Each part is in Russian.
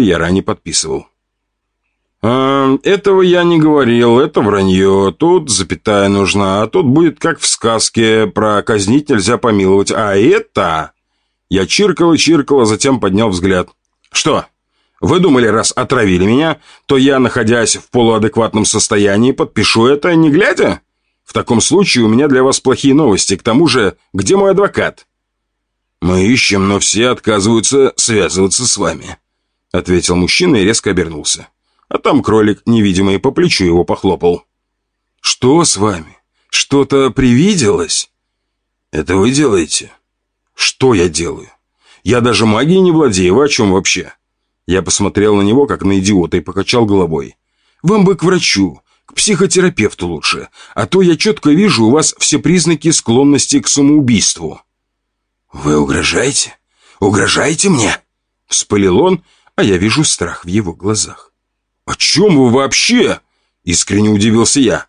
я ранее подписывал. «А, «Этого я не говорил, это вранье. Тут запятая нужна, а тут будет как в сказке про казнить нельзя помиловать. А это...» Я чиркал и чиркал, а затем поднял взгляд. «Что? Вы думали, раз отравили меня, то я, находясь в полуадекватном состоянии, подпишу это, не глядя? В таком случае у меня для вас плохие новости. К тому же, где мой адвокат?» «Мы ищем, но все отказываются связываться с вами», — ответил мужчина и резко обернулся. А там кролик, невидимый, по плечу его похлопал. «Что с вами? Что-то привиделось?» «Это вы делаете?» «Что я делаю? Я даже магией не владею, о чем вообще?» Я посмотрел на него, как на идиота, и покачал головой. «Вам бы к врачу, к психотерапевту лучше, а то я четко вижу у вас все признаки склонности к самоубийству». «Вы угрожаете? Угрожаете мне?» Вспылил он, а я вижу страх в его глазах. «О чем вы вообще?» — искренне удивился я.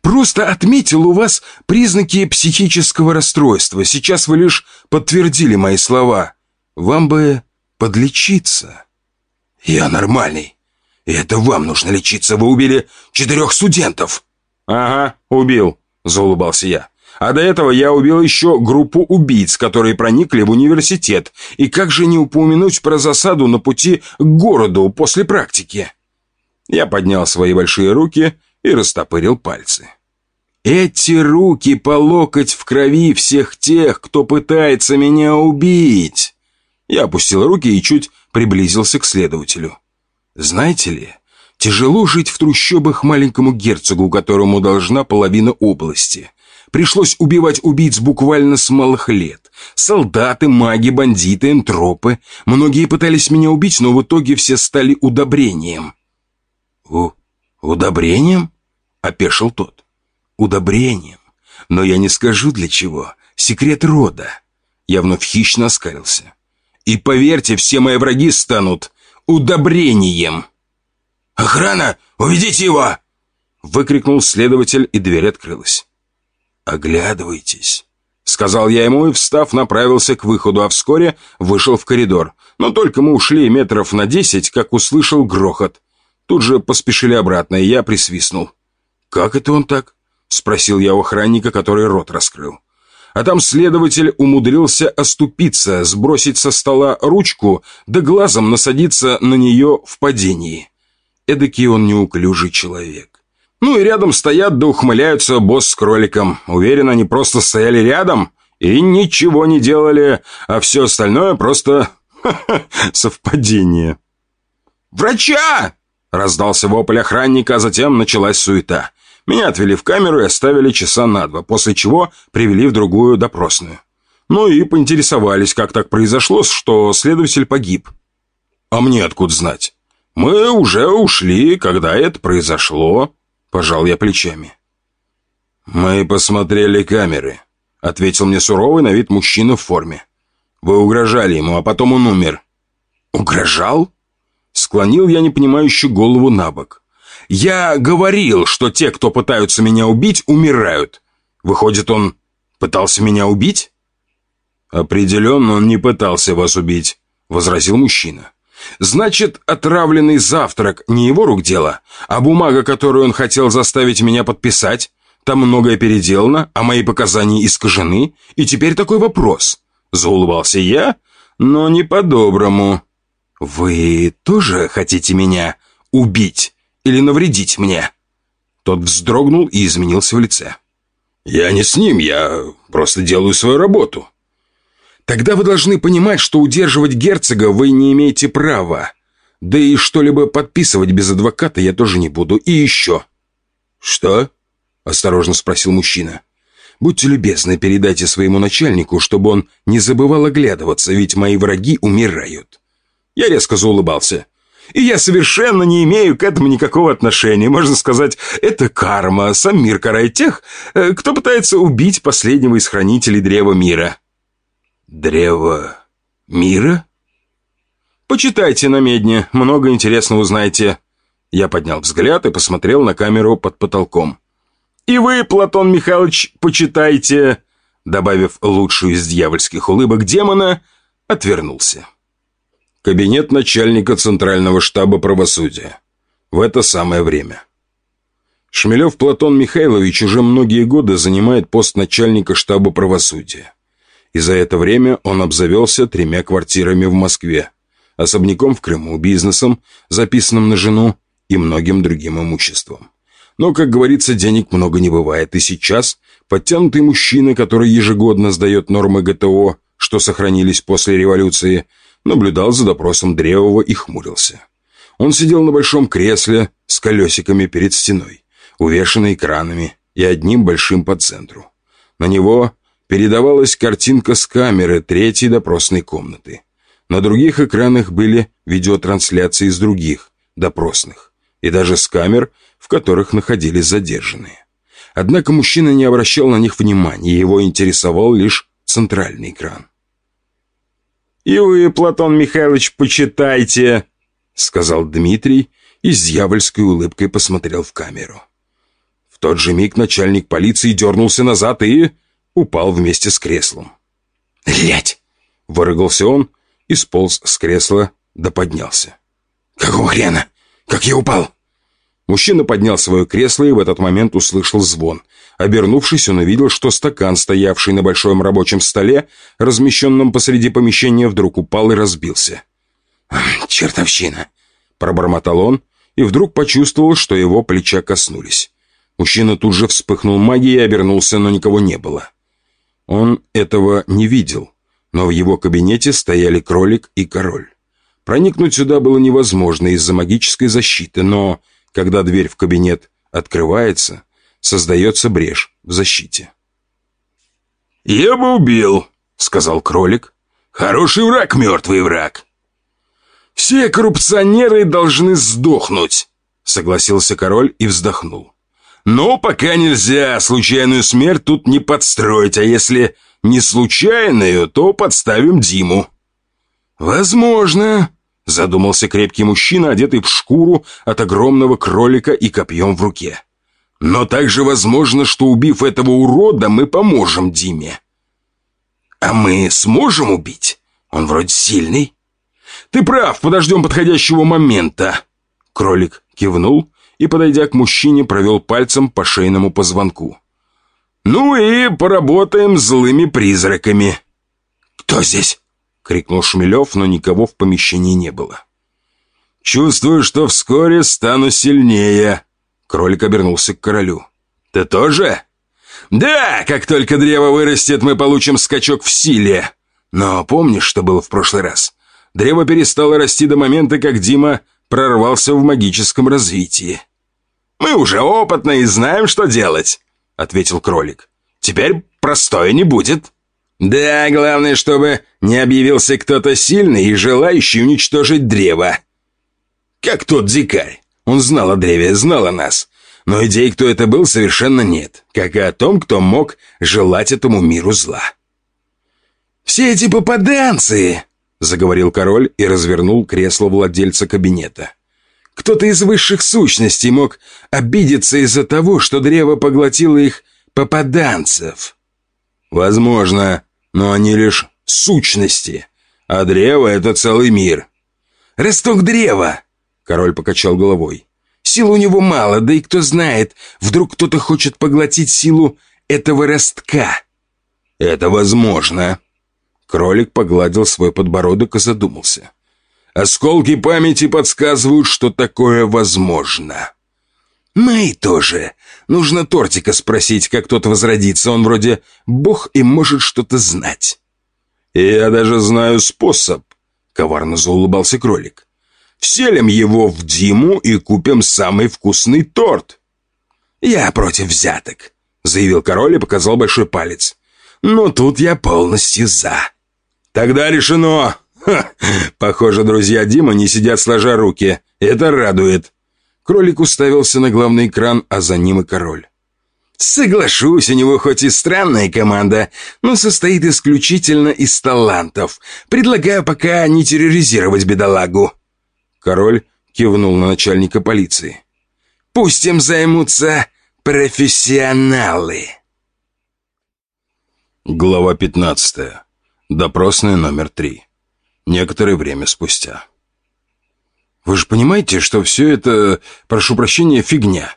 «Просто отметил у вас признаки психического расстройства. Сейчас вы лишь подтвердили мои слова. Вам бы подлечиться». «Я нормальный. И это вам нужно лечиться. Вы убили четырех студентов». «Ага, убил», — заулыбался я. «А до этого я убил еще группу убийц, которые проникли в университет. И как же не упомянуть про засаду на пути к городу после практики?» Я поднял свои большие руки и растопырил пальцы. «Эти руки по локоть в крови всех тех, кто пытается меня убить!» Я опустил руки и чуть приблизился к следователю. «Знаете ли, тяжело жить в трущобах маленькому герцогу, которому должна половина области. Пришлось убивать убийц буквально с малых лет. Солдаты, маги, бандиты, энтропы. Многие пытались меня убить, но в итоге все стали удобрением». «У... удобрением?» — опешил тот. «Удобрением. Но я не скажу для чего. Секрет рода». Я вновь хищно оскалился. И поверьте, все мои враги станут удобрением. «Охрана! Уведите его!» Выкрикнул следователь, и дверь открылась. «Оглядывайтесь», — сказал я ему и, встав, направился к выходу, а вскоре вышел в коридор. Но только мы ушли метров на десять, как услышал грохот. Тут же поспешили обратно, и я присвистнул. «Как это он так?» — спросил я у охранника, который рот раскрыл. А там следователь умудрился оступиться, сбросить со стола ручку, да глазом насадиться на нее в падении. Эдакий он неуклюжий человек. Ну и рядом стоят да ухмыляются босс с кроликом. Уверен, они просто стояли рядом и ничего не делали, а все остальное просто совпадение. «Врача!» — раздался вопль охранника, а затем началась суета. Меня отвели в камеру и оставили часа на два, после чего привели в другую допросную. Ну и поинтересовались, как так произошло, что следователь погиб. А мне откуда знать? Мы уже ушли, когда это произошло, пожал я плечами. Мы посмотрели камеры, ответил мне суровый на вид мужчина в форме. Вы угрожали ему, а потом он умер. Угрожал? Склонил я непонимающую голову на бок. Я говорил, что те, кто пытаются меня убить, умирают. Выходит, он пытался меня убить? Определенно, он не пытался вас убить, возразил мужчина. Значит, отравленный завтрак не его рук дело, а бумага, которую он хотел заставить меня подписать, там многое переделано, а мои показания искажены, и теперь такой вопрос. Заулыбался я, но не по-доброму. Вы тоже хотите меня убить? или навредить мне?» Тот вздрогнул и изменился в лице. «Я не с ним, я просто делаю свою работу». «Тогда вы должны понимать, что удерживать герцога вы не имеете права. Да и что-либо подписывать без адвоката я тоже не буду. И еще». «Что?» – осторожно спросил мужчина. «Будьте любезны, передайте своему начальнику, чтобы он не забывал оглядываться, ведь мои враги умирают». Я резко заулыбался. И я совершенно не имею к этому никакого отношения. Можно сказать, это карма. Сам мир карает тех, э, кто пытается убить последнего из хранителей Древа Мира. Древо Мира? Почитайте на медне, много интересного узнаете. Я поднял взгляд и посмотрел на камеру под потолком. И вы, Платон Михайлович, почитайте, добавив лучшую из дьявольских улыбок демона, отвернулся. Кабинет начальника Центрального штаба правосудия. В это самое время. Шмелев Платон Михайлович уже многие годы занимает пост начальника штаба правосудия. И за это время он обзавелся тремя квартирами в Москве, особняком в Крыму, бизнесом, записанным на жену и многим другим имуществом. Но, как говорится, денег много не бывает, и сейчас подтянутый мужчина, который ежегодно сдает нормы ГТО, что сохранились после революции, наблюдал за допросом Древова и хмурился. Он сидел на большом кресле с колесиками перед стеной, увешанной экранами и одним большим по центру. На него передавалась картинка с камеры третьей допросной комнаты. На других экранах были видеотрансляции из других допросных и даже с камер, в которых находились задержанные. Однако мужчина не обращал на них внимания, его интересовал лишь центральный экран. «И вы, Платон Михайлович, почитайте», — сказал Дмитрий и с дьявольской улыбкой посмотрел в камеру. В тот же миг начальник полиции дернулся назад и упал вместе с креслом. «Лять!» — выругался он и сполз с кресла да поднялся. «Какого хрена? Как я упал?» Мужчина поднял свое кресло и в этот момент услышал звон. Обернувшись, он увидел, что стакан, стоявший на большом рабочем столе, размещенном посреди помещения, вдруг упал и разбился. «Чертовщина!» – пробормотал он и вдруг почувствовал, что его плеча коснулись. Мужчина тут же вспыхнул магией и обернулся, но никого не было. Он этого не видел, но в его кабинете стояли кролик и король. Проникнуть сюда было невозможно из-за магической защиты, но когда дверь в кабинет открывается, создается брешь в защите. «Я бы убил», — сказал кролик. «Хороший враг, мертвый враг». «Все коррупционеры должны сдохнуть», — согласился король и вздохнул. «Но пока нельзя, случайную смерть тут не подстроить, а если не случайную, то подставим Диму». «Возможно», Задумался крепкий мужчина, одетый в шкуру от огромного кролика и копьем в руке. Но также возможно, что убив этого урода, мы поможем Диме. А мы сможем убить? Он вроде сильный. Ты прав, подождем подходящего момента. Кролик кивнул и, подойдя к мужчине, провел пальцем по шейному позвонку. Ну и поработаем злыми призраками. Кто здесь? крикнул Шмелев, но никого в помещении не было. «Чувствую, что вскоре стану сильнее», — кролик обернулся к королю. «Ты тоже?» «Да, как только древо вырастет, мы получим скачок в силе. Но помнишь, что было в прошлый раз? Древо перестало расти до момента, как Дима прорвался в магическом развитии». «Мы уже опытны и знаем, что делать», — ответил кролик. «Теперь простое не будет». Да, главное, чтобы не объявился кто-то сильный и желающий уничтожить древо. Как тот дикарь. Он знал о древе, знал о нас. Но идей, кто это был, совершенно нет. Как и о том, кто мог желать этому миру зла. «Все эти попаданцы!» — заговорил король и развернул кресло владельца кабинета. «Кто-то из высших сущностей мог обидеться из-за того, что древо поглотило их попаданцев». «Возможно», но они лишь сущности, а древо — это целый мир. «Росток древа!» — король покачал головой. «Сил у него мало, да и кто знает, вдруг кто-то хочет поглотить силу этого ростка». «Это возможно». Кролик погладил свой подбородок и задумался. «Осколки памяти подсказывают, что такое возможно». «Мэй тоже. Нужно Тортика спросить, как тот возродится. Он вроде бог и может что-то знать». «Я даже знаю способ», — коварно заулыбался кролик. «Вселим его в Диму и купим самый вкусный торт». «Я против взяток», — заявил король и показал большой палец. «Но тут я полностью за». «Тогда решено!» Ха, похоже, друзья Дима не сидят сложа руки. Это радует. Кролик уставился на главный экран, а за ним и король. «Соглашусь, у него хоть и странная команда, но состоит исключительно из талантов. Предлагаю пока не терроризировать бедолагу». Король кивнул на начальника полиции. «Пусть им займутся профессионалы». Глава 15. Допросная номер 3. Некоторое время спустя. «Вы же понимаете, что все это, прошу прощения, фигня?»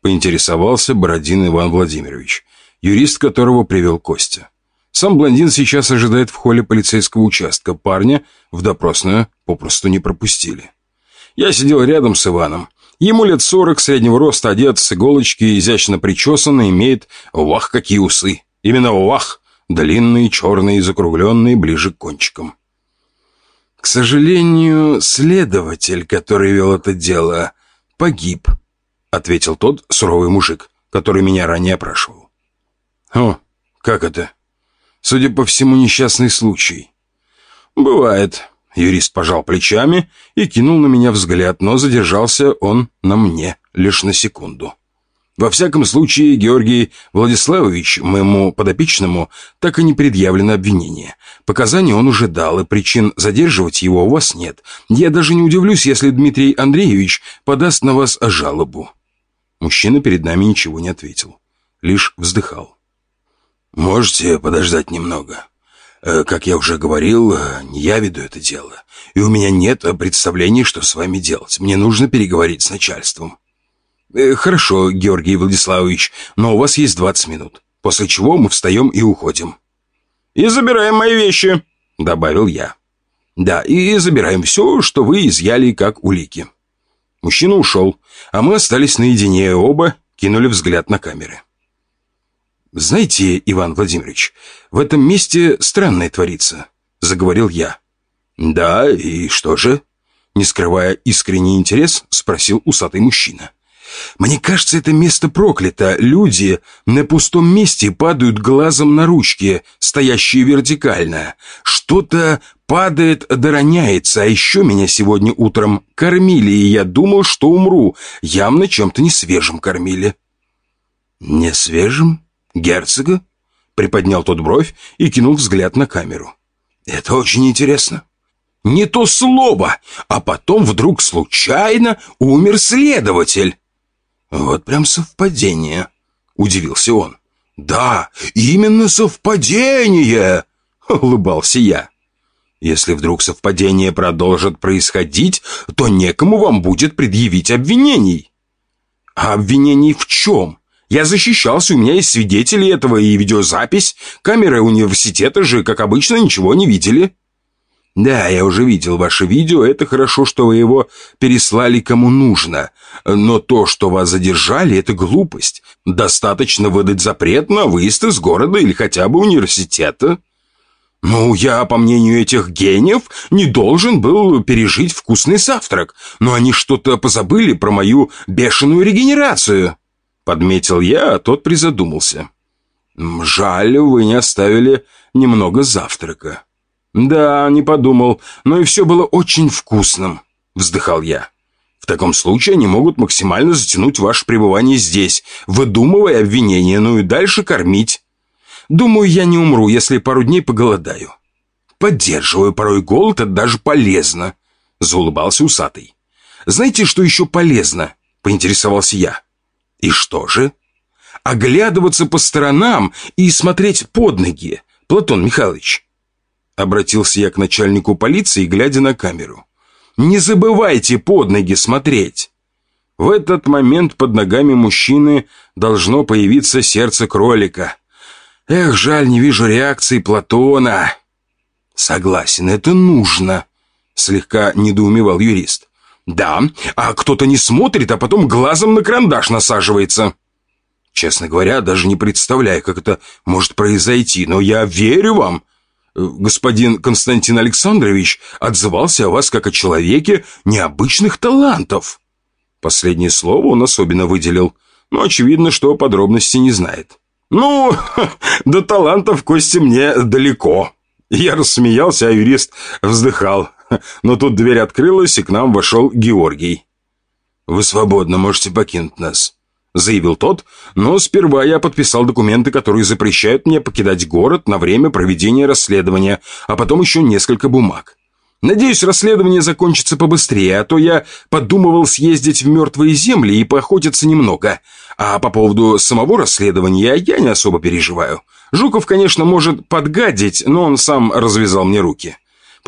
Поинтересовался Бородин Иван Владимирович, юрист которого привел Костя. Сам блондин сейчас ожидает в холле полицейского участка. Парня в допросную попросту не пропустили. Я сидел рядом с Иваном. Ему лет сорок, среднего роста, одет с иголочки, изящно причесан и имеет, вах, какие усы. Именно вах, длинные, черные, закругленные, ближе к кончикам. К сожалению, следователь, который вел это дело, погиб, ответил тот суровый мужик, который меня ранее опрашивал. О, как это? Судя по всему, несчастный случай. Бывает. Юрист пожал плечами и кинул на меня взгляд, но задержался он на мне лишь на секунду. Во всяком случае, Георгий Владиславович, моему подопечному, так и не предъявлено обвинение. Показания он уже дал, и причин задерживать его у вас нет. Я даже не удивлюсь, если Дмитрий Андреевич подаст на вас жалобу». Мужчина перед нами ничего не ответил, лишь вздыхал. «Можете подождать немного?» э, Как я уже говорил, э, я веду это дело, и у меня нет представлений, что с вами делать. Мне нужно переговорить с начальством. Э, «Хорошо, Георгий Владиславович, но у вас есть 20 минут, после чего мы встаем и уходим». «И забираем мои вещи», — добавил я. «Да, и забираем все, что вы изъяли как улики». Мужчина ушел, а мы остались наедине, оба кинули взгляд на камеры. «Знаете, Иван Владимирович, в этом месте странное творится», — заговорил я. «Да, и что же?» Не скрывая искренний интерес, спросил усатый мужчина. Мне кажется, это место проклято. Люди на пустом месте падают глазом на ручки, стоящие вертикально. Что-то падает, дороняется, а еще меня сегодня утром кормили, и я думал, что умру. Явно чем-то не свежим кормили. «Не свежим? Герцога?» Приподнял тот бровь и кинул взгляд на камеру. «Это очень интересно». «Не то слово!» А потом вдруг случайно умер следователь. «Вот прям совпадение», — удивился он. «Да, именно совпадение!» — улыбался я. «Если вдруг совпадение продолжит происходить, то некому вам будет предъявить обвинений». «А обвинений в чем?» Я защищался, у меня есть свидетели этого и видеозапись. Камеры университета же, как обычно, ничего не видели. «Да, я уже видел ваше видео, это хорошо, что вы его переслали кому нужно. Но то, что вас задержали, это глупость. Достаточно выдать запрет на выезд из города или хотя бы университета». «Ну, я, по мнению этих гениев, не должен был пережить вкусный завтрак, но они что-то позабыли про мою бешеную регенерацию». Подметил я, а тот призадумался. «Жаль, вы не оставили немного завтрака». «Да, не подумал, но и все было очень вкусным», — вздыхал я. «В таком случае они могут максимально затянуть ваше пребывание здесь, выдумывая обвинения, ну и дальше кормить. Думаю, я не умру, если пару дней поголодаю». «Поддерживаю, порой голод — это даже полезно», — заулыбался усатый. «Знаете, что еще полезно?» — поинтересовался я. «И что же?» «Оглядываться по сторонам и смотреть под ноги, Платон Михайлович». Обратился я к начальнику полиции, глядя на камеру. «Не забывайте под ноги смотреть!» В этот момент под ногами мужчины должно появиться сердце кролика. Эх, жаль, не вижу реакции Платона. Согласен, это нужно, слегка недоумевал юрист. Да, а кто-то не смотрит, а потом глазом на карандаш насаживается. Честно говоря, даже не представляю, как это может произойти, но я верю вам. Господин Константин Александрович отзывался о вас как о человеке необычных талантов. Последнее слово он особенно выделил, но очевидно, что подробностей не знает. «Ну, до талантов Кости мне далеко». Я рассмеялся, а юрист вздыхал. Но тут дверь открылась, и к нам вошел Георгий. «Вы свободно можете покинуть нас», заявил тот, но сперва я подписал документы, которые запрещают мне покидать город на время проведения расследования, а потом еще несколько бумаг. Надеюсь, расследование закончится побыстрее, а то я подумывал съездить в мертвые земли и поохотиться немного. А по поводу самого расследования я не особо переживаю. Жуков, конечно, может подгадить, но он сам развязал мне руки.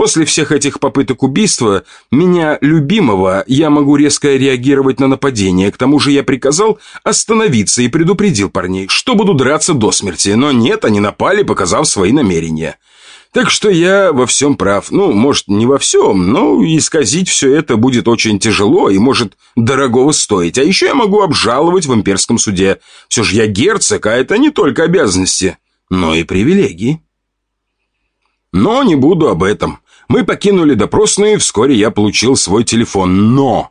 После всех этих попыток убийства, меня, любимого, я могу резко реагировать на нападение. К тому же я приказал остановиться и предупредил парней, что буду драться до смерти. Но нет, они напали, показав свои намерения. Так что я во всем прав. Ну, может, не во всем, но исказить все это будет очень тяжело и может дорогого стоить. А еще я могу обжаловать в имперском суде. Все же я герцог, а это не только обязанности, но и привилегии. Но не буду об этом. Мы покинули допросную, и вскоре я получил свой телефон. Но...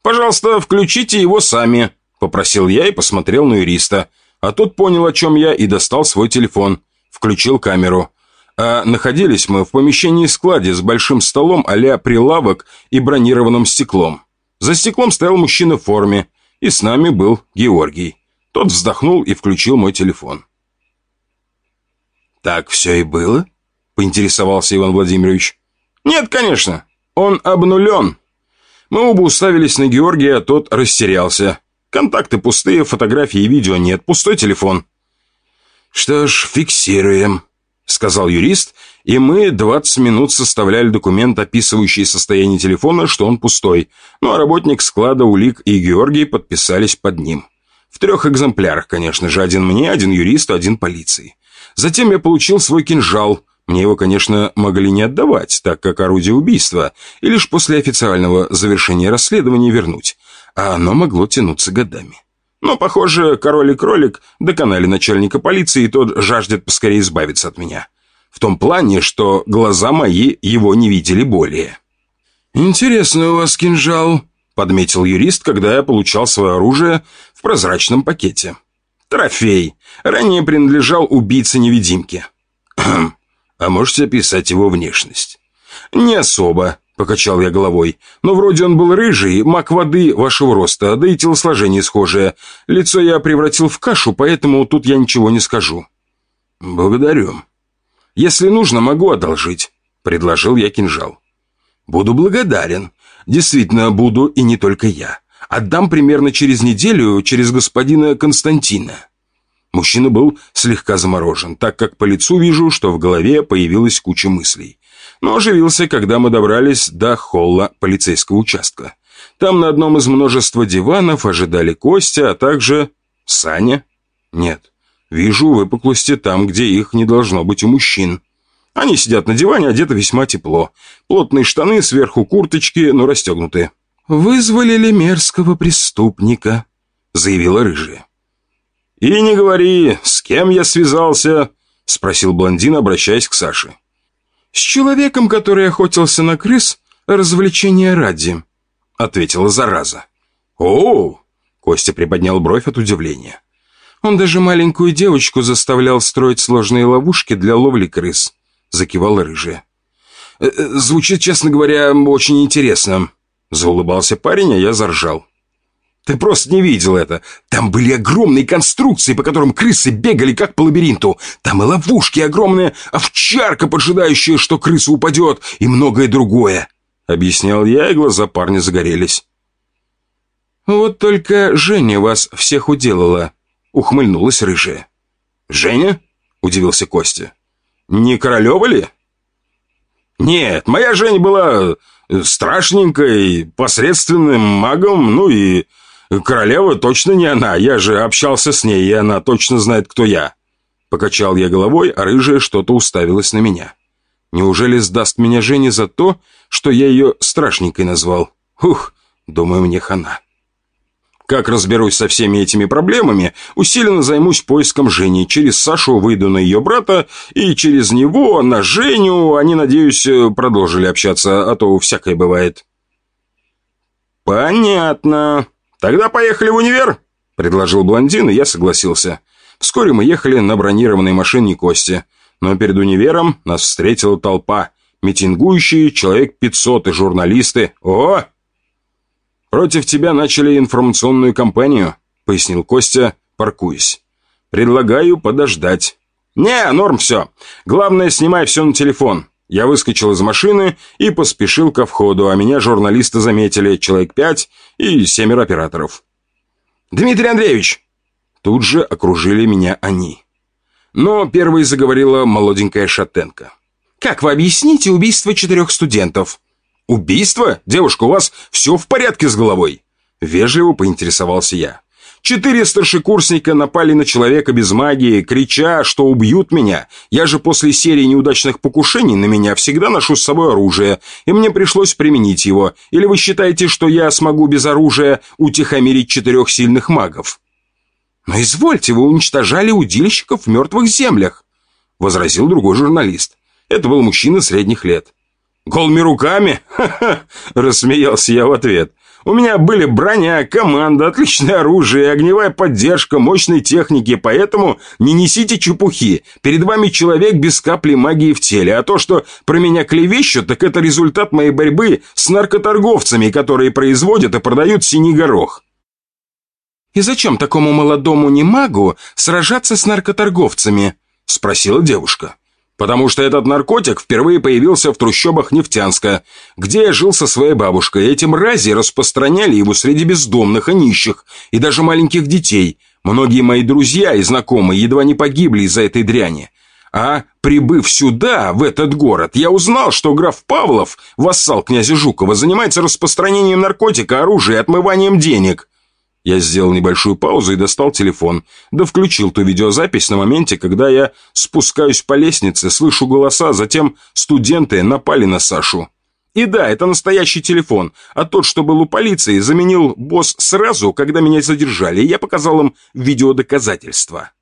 «Пожалуйста, включите его сами», — попросил я и посмотрел на юриста. А тот понял, о чем я, и достал свой телефон. Включил камеру. А находились мы в помещении-складе с большим столом а прилавок и бронированным стеклом. За стеклом стоял мужчина в форме, и с нами был Георгий. Тот вздохнул и включил мой телефон. «Так все и было?» Поинтересовался Иван Владимирович. «Нет, конечно. Он обнулен». Мы оба уставились на Георгия, а тот растерялся. Контакты пустые, фотографий и видео нет, пустой телефон. «Что ж, фиксируем», — сказал юрист, и мы 20 минут составляли документ, описывающий состояние телефона, что он пустой. Ну а работник склада улик и Георгий подписались под ним. В трех экземплярах, конечно же, один мне, один юристу, один полиции. Затем я получил свой кинжал, мне его, конечно, могли не отдавать, так как орудие убийства, и лишь после официального завершения расследования вернуть, а оно могло тянуться годами. Но, похоже, король и кролик доконали начальника полиции, и тот жаждет поскорее избавиться от меня. В том плане, что глаза мои его не видели более. «Интересный у вас кинжал», — подметил юрист, когда я получал свое оружие в прозрачном пакете. «Трофей. Ранее принадлежал убийце-невидимке». А можете описать его внешность?» «Не особо», — покачал я головой. «Но вроде он был рыжий, маг воды вашего роста, да и телосложение схожее. Лицо я превратил в кашу, поэтому тут я ничего не скажу». «Благодарю». «Если нужно, могу одолжить», — предложил я кинжал. «Буду благодарен. Действительно, буду и не только я. Отдам примерно через неделю через господина Константина». Мужчина был слегка заморожен, так как по лицу вижу, что в голове появилась куча мыслей. Но оживился, когда мы добрались до холла полицейского участка. Там на одном из множества диванов ожидали Костя, а также... Саня? Нет. Вижу выпуклости там, где их не должно быть у мужчин. Они сидят на диване, одеты весьма тепло. Плотные штаны, сверху курточки, но расстегнуты. «Вызвали ли мерзкого преступника?» — заявила рыжая. «И не говори, с кем я связался?» — спросил блондин, обращаясь к Саше. «С человеком, который охотился на крыс, развлечения ради», — ответила зараза. «О!» — Костя приподнял бровь от удивления. «Он даже маленькую девочку заставлял строить сложные ловушки для ловли крыс», — закивала рыжая. «Э, э, «Звучит, честно говоря, очень интересно», — заулыбался парень, а я заржал. Ты просто не видел это. Там были огромные конструкции, по которым крысы бегали как по лабиринту. Там и ловушки огромные, овчарка, поджидающая, что крыса упадет, и многое другое. Объяснял я, и глаза парня загорелись. «Вот только Женя вас всех уделала», — ухмыльнулась рыжая. «Женя?» — удивился Костя. «Не Королева ли?» «Нет, моя Женя была страшненькой, посредственным магом, ну и Королева точно не она, я же общался с ней, и она точно знает, кто я. Покачал я головой, а рыжая что-то уставилась на меня. Неужели сдаст меня Женя за то, что я ее страшненькой назвал? Ух, думаю, мне хана. Как разберусь со всеми этими проблемами, усиленно займусь поиском Жени. Через Сашу выйду на ее брата, и через него на Женю. Они, надеюсь, продолжили общаться, а то всякое бывает. Понятно. «Тогда поехали в универ», — предложил блондин, и я согласился. Вскоре мы ехали на бронированной машине Кости, но перед универом нас встретила толпа, митингующие, человек пятьсот и журналисты. «О!» «Против тебя начали информационную кампанию», — пояснил Костя, паркуясь. «Предлагаю подождать». «Не, норм все. Главное, снимай все на телефон. Я выскочил из машины и поспешил ко входу, а меня журналисты заметили, человек пять и семеро операторов. «Дмитрий Андреевич!» Тут же окружили меня они. Но первой заговорила молоденькая шатенка. Как вы объясните убийство четырех студентов?» «Убийство? Девушка, у вас все в порядке с головой?» Вежливо поинтересовался я. Четыре старшекурсника напали на человека без магии, крича, что убьют меня. Я же после серии неудачных покушений на меня всегда ношу с собой оружие, и мне пришлось применить его. Или вы считаете, что я смогу без оружия утихомирить четырех сильных магов? Но извольте, вы уничтожали удильщиков в мертвых землях, возразил другой журналист. Это был мужчина средних лет. «Голыми руками?» Рассмеялся я в ответ. У меня были броня, команда, отличное оружие, огневая поддержка, мощной техники, поэтому не несите чепухи. Перед вами человек без капли магии в теле, а то, что про меня клевещут, так это результат моей борьбы с наркоторговцами, которые производят и продают синий горох. «И зачем такому молодому немагу сражаться с наркоторговцами?» – спросила девушка. Потому что этот наркотик впервые появился в трущобах Нефтянска, где я жил со своей бабушкой. Эти мрази распространяли его среди бездомных и нищих, и даже маленьких детей. Многие мои друзья и знакомые едва не погибли из-за этой дряни. А прибыв сюда, в этот город, я узнал, что граф Павлов, вассал князя Жукова, занимается распространением наркотика, оружия и отмыванием денег. Я сделал небольшую паузу и достал телефон, да включил ту видеозапись на моменте, когда я спускаюсь по лестнице, слышу голоса, затем студенты напали на Сашу. И да, это настоящий телефон, а тот, что был у полиции, заменил босс сразу, когда меня задержали, и я показал им видеодоказательства.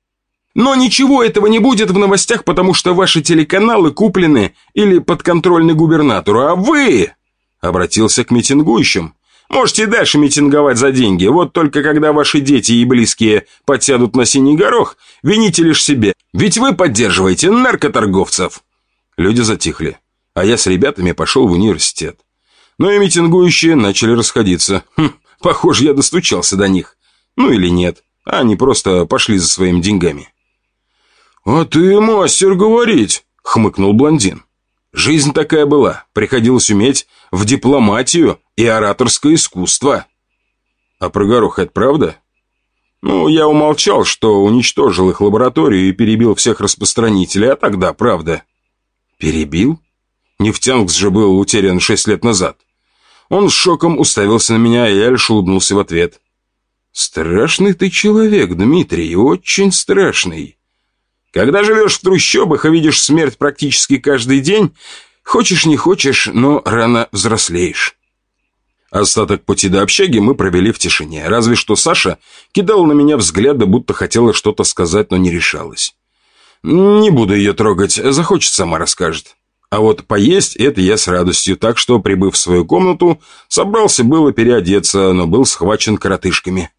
Но ничего этого не будет в новостях, потому что ваши телеканалы куплены или подконтрольны губернатору, а вы...» Обратился к митингующим. Можете дальше митинговать за деньги, вот только когда ваши дети и близкие подсядут на синий горох, вините лишь себе, ведь вы поддерживаете наркоторговцев». Люди затихли, а я с ребятами пошел в университет. Но и митингующие начали расходиться. Хм, похоже, я достучался до них. Ну или нет, а они просто пошли за своими деньгами. «А ты мастер говорить», — хмыкнул блондин. Жизнь такая была, приходилось уметь в дипломатию и ораторское искусство. А про горох это правда? Ну, я умолчал, что уничтожил их лабораторию и перебил всех распространителей, а тогда правда. Перебил? Нефтянкс же был утерян шесть лет назад. Он с шоком уставился на меня, и я лишь улыбнулся в ответ. «Страшный ты человек, Дмитрий, очень страшный. Когда живешь в трущобах и видишь смерть практически каждый день, хочешь не хочешь, но рано взрослеешь. Остаток пути до общаги мы провели в тишине, разве что Саша кидала на меня взгляды, будто хотела что-то сказать, но не решалась. Не буду ее трогать, захочет, сама расскажет. А вот поесть это я с радостью, так что, прибыв в свою комнату, собрался было переодеться, но был схвачен коротышками.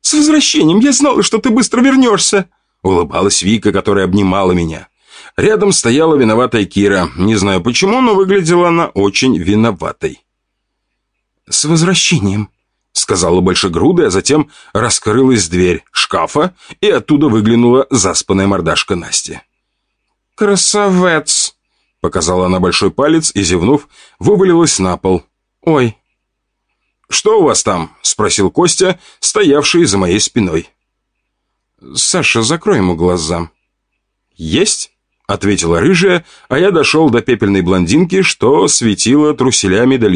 «С возвращением! Я знала, что ты быстро вернешься!» Улыбалась Вика, которая обнимала меня. Рядом стояла виноватая Кира. Не знаю почему, но выглядела она очень виноватой. «С возвращением», — сказала большегрудая, а затем раскрылась дверь шкафа, и оттуда выглянула заспанная мордашка Насти. «Красавец!» — показала она большой палец и, зевнув, вывалилась на пол. «Ой!» «Что у вас там?» — спросил Костя, стоявший за моей спиной. «Саша, закрой ему глаза». «Есть?» — ответила рыжая, а я дошел до пепельной блондинки, что светила труселями да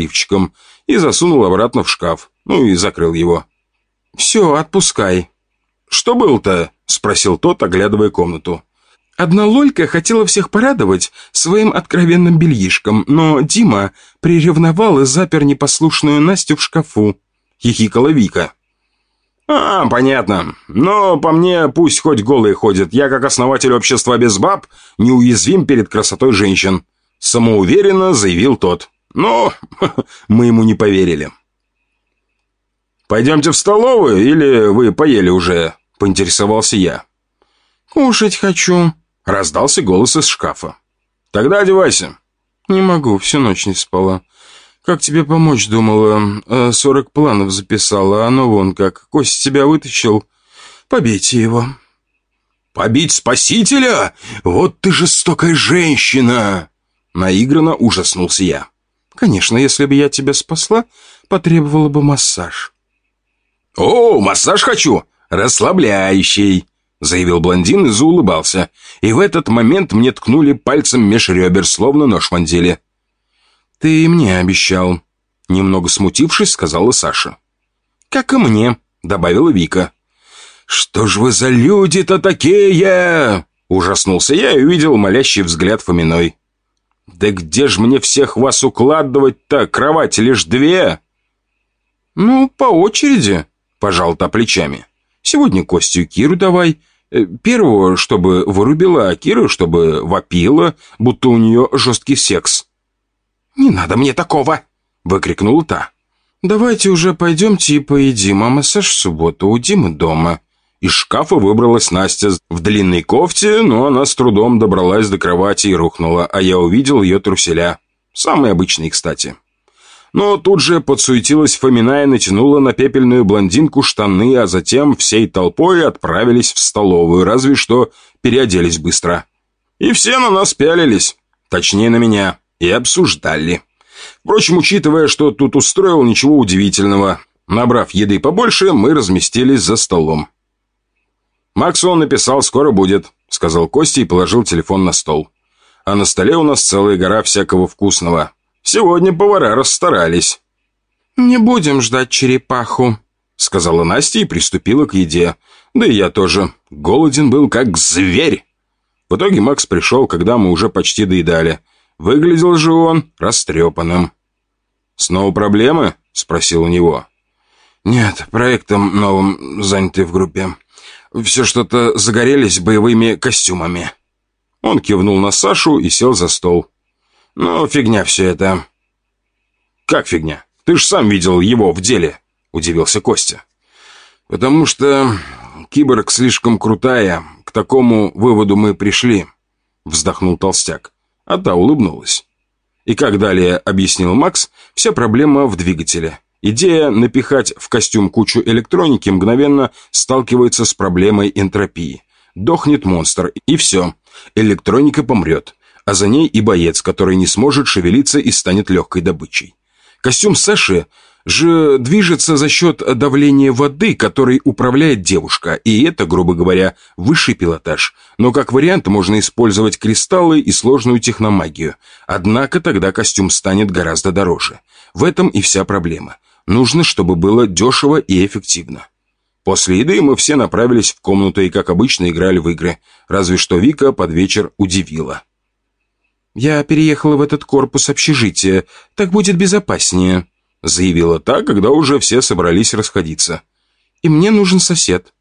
и засунул обратно в шкаф, ну и закрыл его. «Все, отпускай». «Что было-то?» — спросил тот, оглядывая комнату. Одна Лолька хотела всех порадовать своим откровенным бельишком, но Дима приревновал и запер непослушную Настю в шкафу. Хихикала Вика. «А, понятно. Но по мне пусть хоть голые ходят. Я, как основатель общества без баб, неуязвим перед красотой женщин», — самоуверенно заявил тот. Но мы ему не поверили. «Пойдемте в столовую или вы поели уже?» — поинтересовался я. «Кушать хочу», — раздался голос из шкафа. «Тогда одевайся». «Не могу, всю ночь не спала. Как тебе помочь, думала. Э, сорок планов записала, а оно вон как. Кость тебя вытащил. Побейте его». «Побить спасителя? Вот ты жестокая женщина!» Наигранно ужаснулся я. «Конечно, если бы я тебя спасла, потребовала бы массаж». «О, массаж хочу! Расслабляющий!» заявил блондин и заулыбался. И в этот момент мне ткнули пальцем меж ребер, словно нож вонзили. «Ты мне обещал», — немного смутившись, сказала Саша. «Как и мне», — добавила Вика. «Что ж вы за люди-то такие?» Ужаснулся я и увидел молящий взгляд Фоминой. «Да где ж мне всех вас укладывать-то? Кровати лишь две!» «Ну, по очереди», — пожал та плечами. «Сегодня Костю и Киру давай. Э, первого, чтобы вырубила, а Киру, чтобы вопила, будто у нее жесткий секс». «Не надо мне такого!» — выкрикнула та. «Давайте уже пойдемте и поедим, мама Саш в субботу у Димы дома». Из шкафа выбралась Настя в длинной кофте, но она с трудом добралась до кровати и рухнула, а я увидел ее труселя. Самые обычные, кстати. Но тут же подсуетилась Фомина и натянула на пепельную блондинку штаны, а затем всей толпой отправились в столовую, разве что переоделись быстро. И все на нас пялились, точнее на меня, и обсуждали. Впрочем, учитывая, что тут устроил, ничего удивительного. Набрав еды побольше, мы разместились за столом. «Максу он написал, скоро будет», — сказал Костя и положил телефон на стол. «А на столе у нас целая гора всякого вкусного. Сегодня повара расстарались». «Не будем ждать черепаху», — сказала Настя и приступила к еде. Да и я тоже. Голоден был как зверь. В итоге Макс пришел, когда мы уже почти доедали. Выглядел же он растрепанным. «Снова проблемы?» — спросил у него. «Нет, проектом новым заняты в группе. Все что-то загорелись боевыми костюмами». Он кивнул на Сашу и сел за стол. «Ну, фигня все это». «Как фигня? Ты ж сам видел его в деле», — удивился Костя. «Потому что киборг слишком крутая. К такому выводу мы пришли», — вздохнул толстяк. А та улыбнулась. И как далее объяснил Макс, вся проблема в двигателе. Идея напихать в костюм кучу электроники мгновенно сталкивается с проблемой энтропии. Дохнет монстр, и все. Электроника помрет. А за ней и боец, который не сможет шевелиться и станет легкой добычей. Костюм Саши же движется за счет давления воды, которой управляет девушка, и это, грубо говоря, высший пилотаж. Но как вариант можно использовать кристаллы и сложную техномагию. Однако тогда костюм станет гораздо дороже. В этом и вся проблема. Нужно, чтобы было дешево и эффективно. После еды мы все направились в комнату и, как обычно, играли в игры. Разве что Вика под вечер удивила. «Я переехала в этот корпус общежития. Так будет безопаснее», заявила та, когда уже все собрались расходиться. «И мне нужен сосед».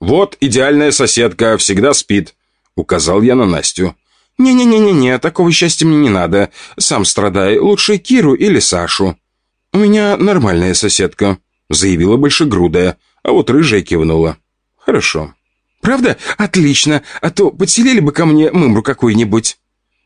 «Вот идеальная соседка, всегда спит», указал я на Настю. «Не-не-не-не-не, такого счастья мне не надо. Сам страдай, лучше Киру или Сашу». «У меня нормальная соседка», заявила большегрудая, а вот рыжая кивнула. «Хорошо». «Правда? Отлично, а то подселили бы ко мне мымру какую-нибудь».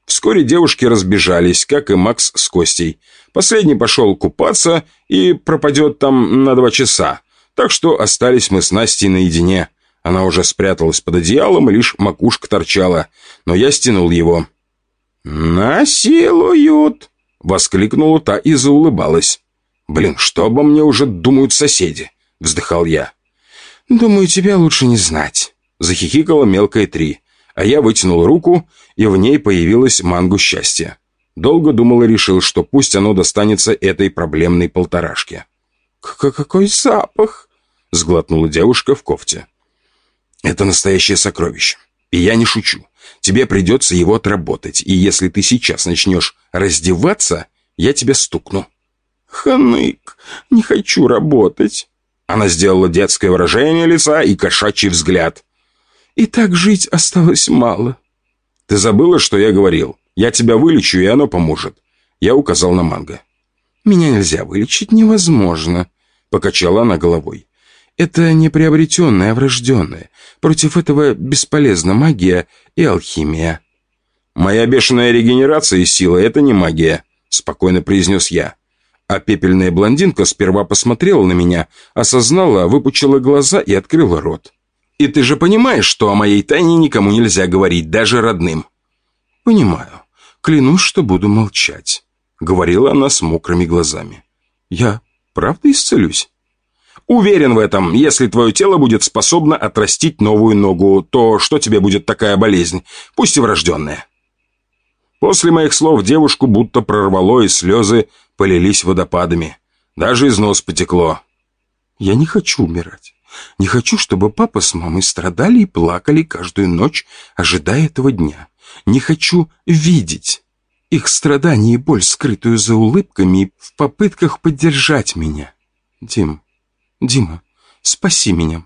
Вскоре девушки разбежались, как и Макс с Костей. Последний пошел купаться и пропадет там на два часа. Так что остались мы с Настей наедине. Она уже спряталась под одеялом, лишь макушка торчала. Но я стянул его. «Насилуют!» — воскликнула та и заулыбалась. «Блин, что обо мне уже думают соседи?» — вздыхал я. «Думаю, тебя лучше не знать», — захихикала мелкая Три а я вытянул руку, и в ней появилась мангу счастья. Долго думал и решил, что пусть оно достанется этой проблемной полторашке. «Какой запах!» — сглотнула девушка в кофте. «Это настоящее сокровище. И я не шучу. Тебе придется его отработать, и если ты сейчас начнешь раздеваться, я тебя стукну». «Ханык, не хочу работать». Она сделала детское выражение лица и кошачий взгляд. И так жить осталось мало. Ты забыла, что я говорил? Я тебя вылечу, и оно поможет. Я указал на манго. Меня нельзя вылечить, невозможно. Покачала она головой. Это не приобретенное, а врожденное. Против этого бесполезна магия и алхимия. «Моя бешеная регенерация и сила — это не магия», — спокойно произнес я. А пепельная блондинка сперва посмотрела на меня, осознала, выпучила глаза и открыла рот. И ты же понимаешь, что о моей тайне никому нельзя говорить, даже родным?» «Понимаю. Клянусь, что буду молчать», — говорила она с мокрыми глазами. «Я правда исцелюсь?» Уверен в этом, если твое тело будет способно отрастить новую ногу, то что тебе будет такая болезнь, пусть и врожденная?» После моих слов девушку будто прорвало, и слезы полились водопадами. Даже из нос потекло. «Я не хочу умирать. Не хочу, чтобы папа с мамой страдали и плакали каждую ночь, ожидая этого дня. Не хочу видеть их страдания и боль, скрытую за улыбками в попытках поддержать меня. Дим, Дима, спаси меня.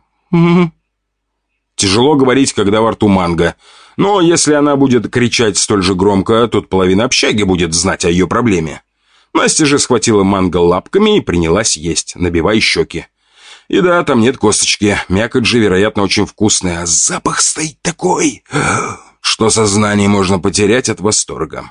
Тяжело говорить, когда во рту манго. Но если она будет кричать столь же громко, тут половина общаги будет знать о ее проблеме. Настя же схватила манго лапками и принялась есть, набивая щеки. И да, там нет косточки. Мякоть же, вероятно, очень вкусная. А запах стоит такой, что сознание можно потерять от восторга.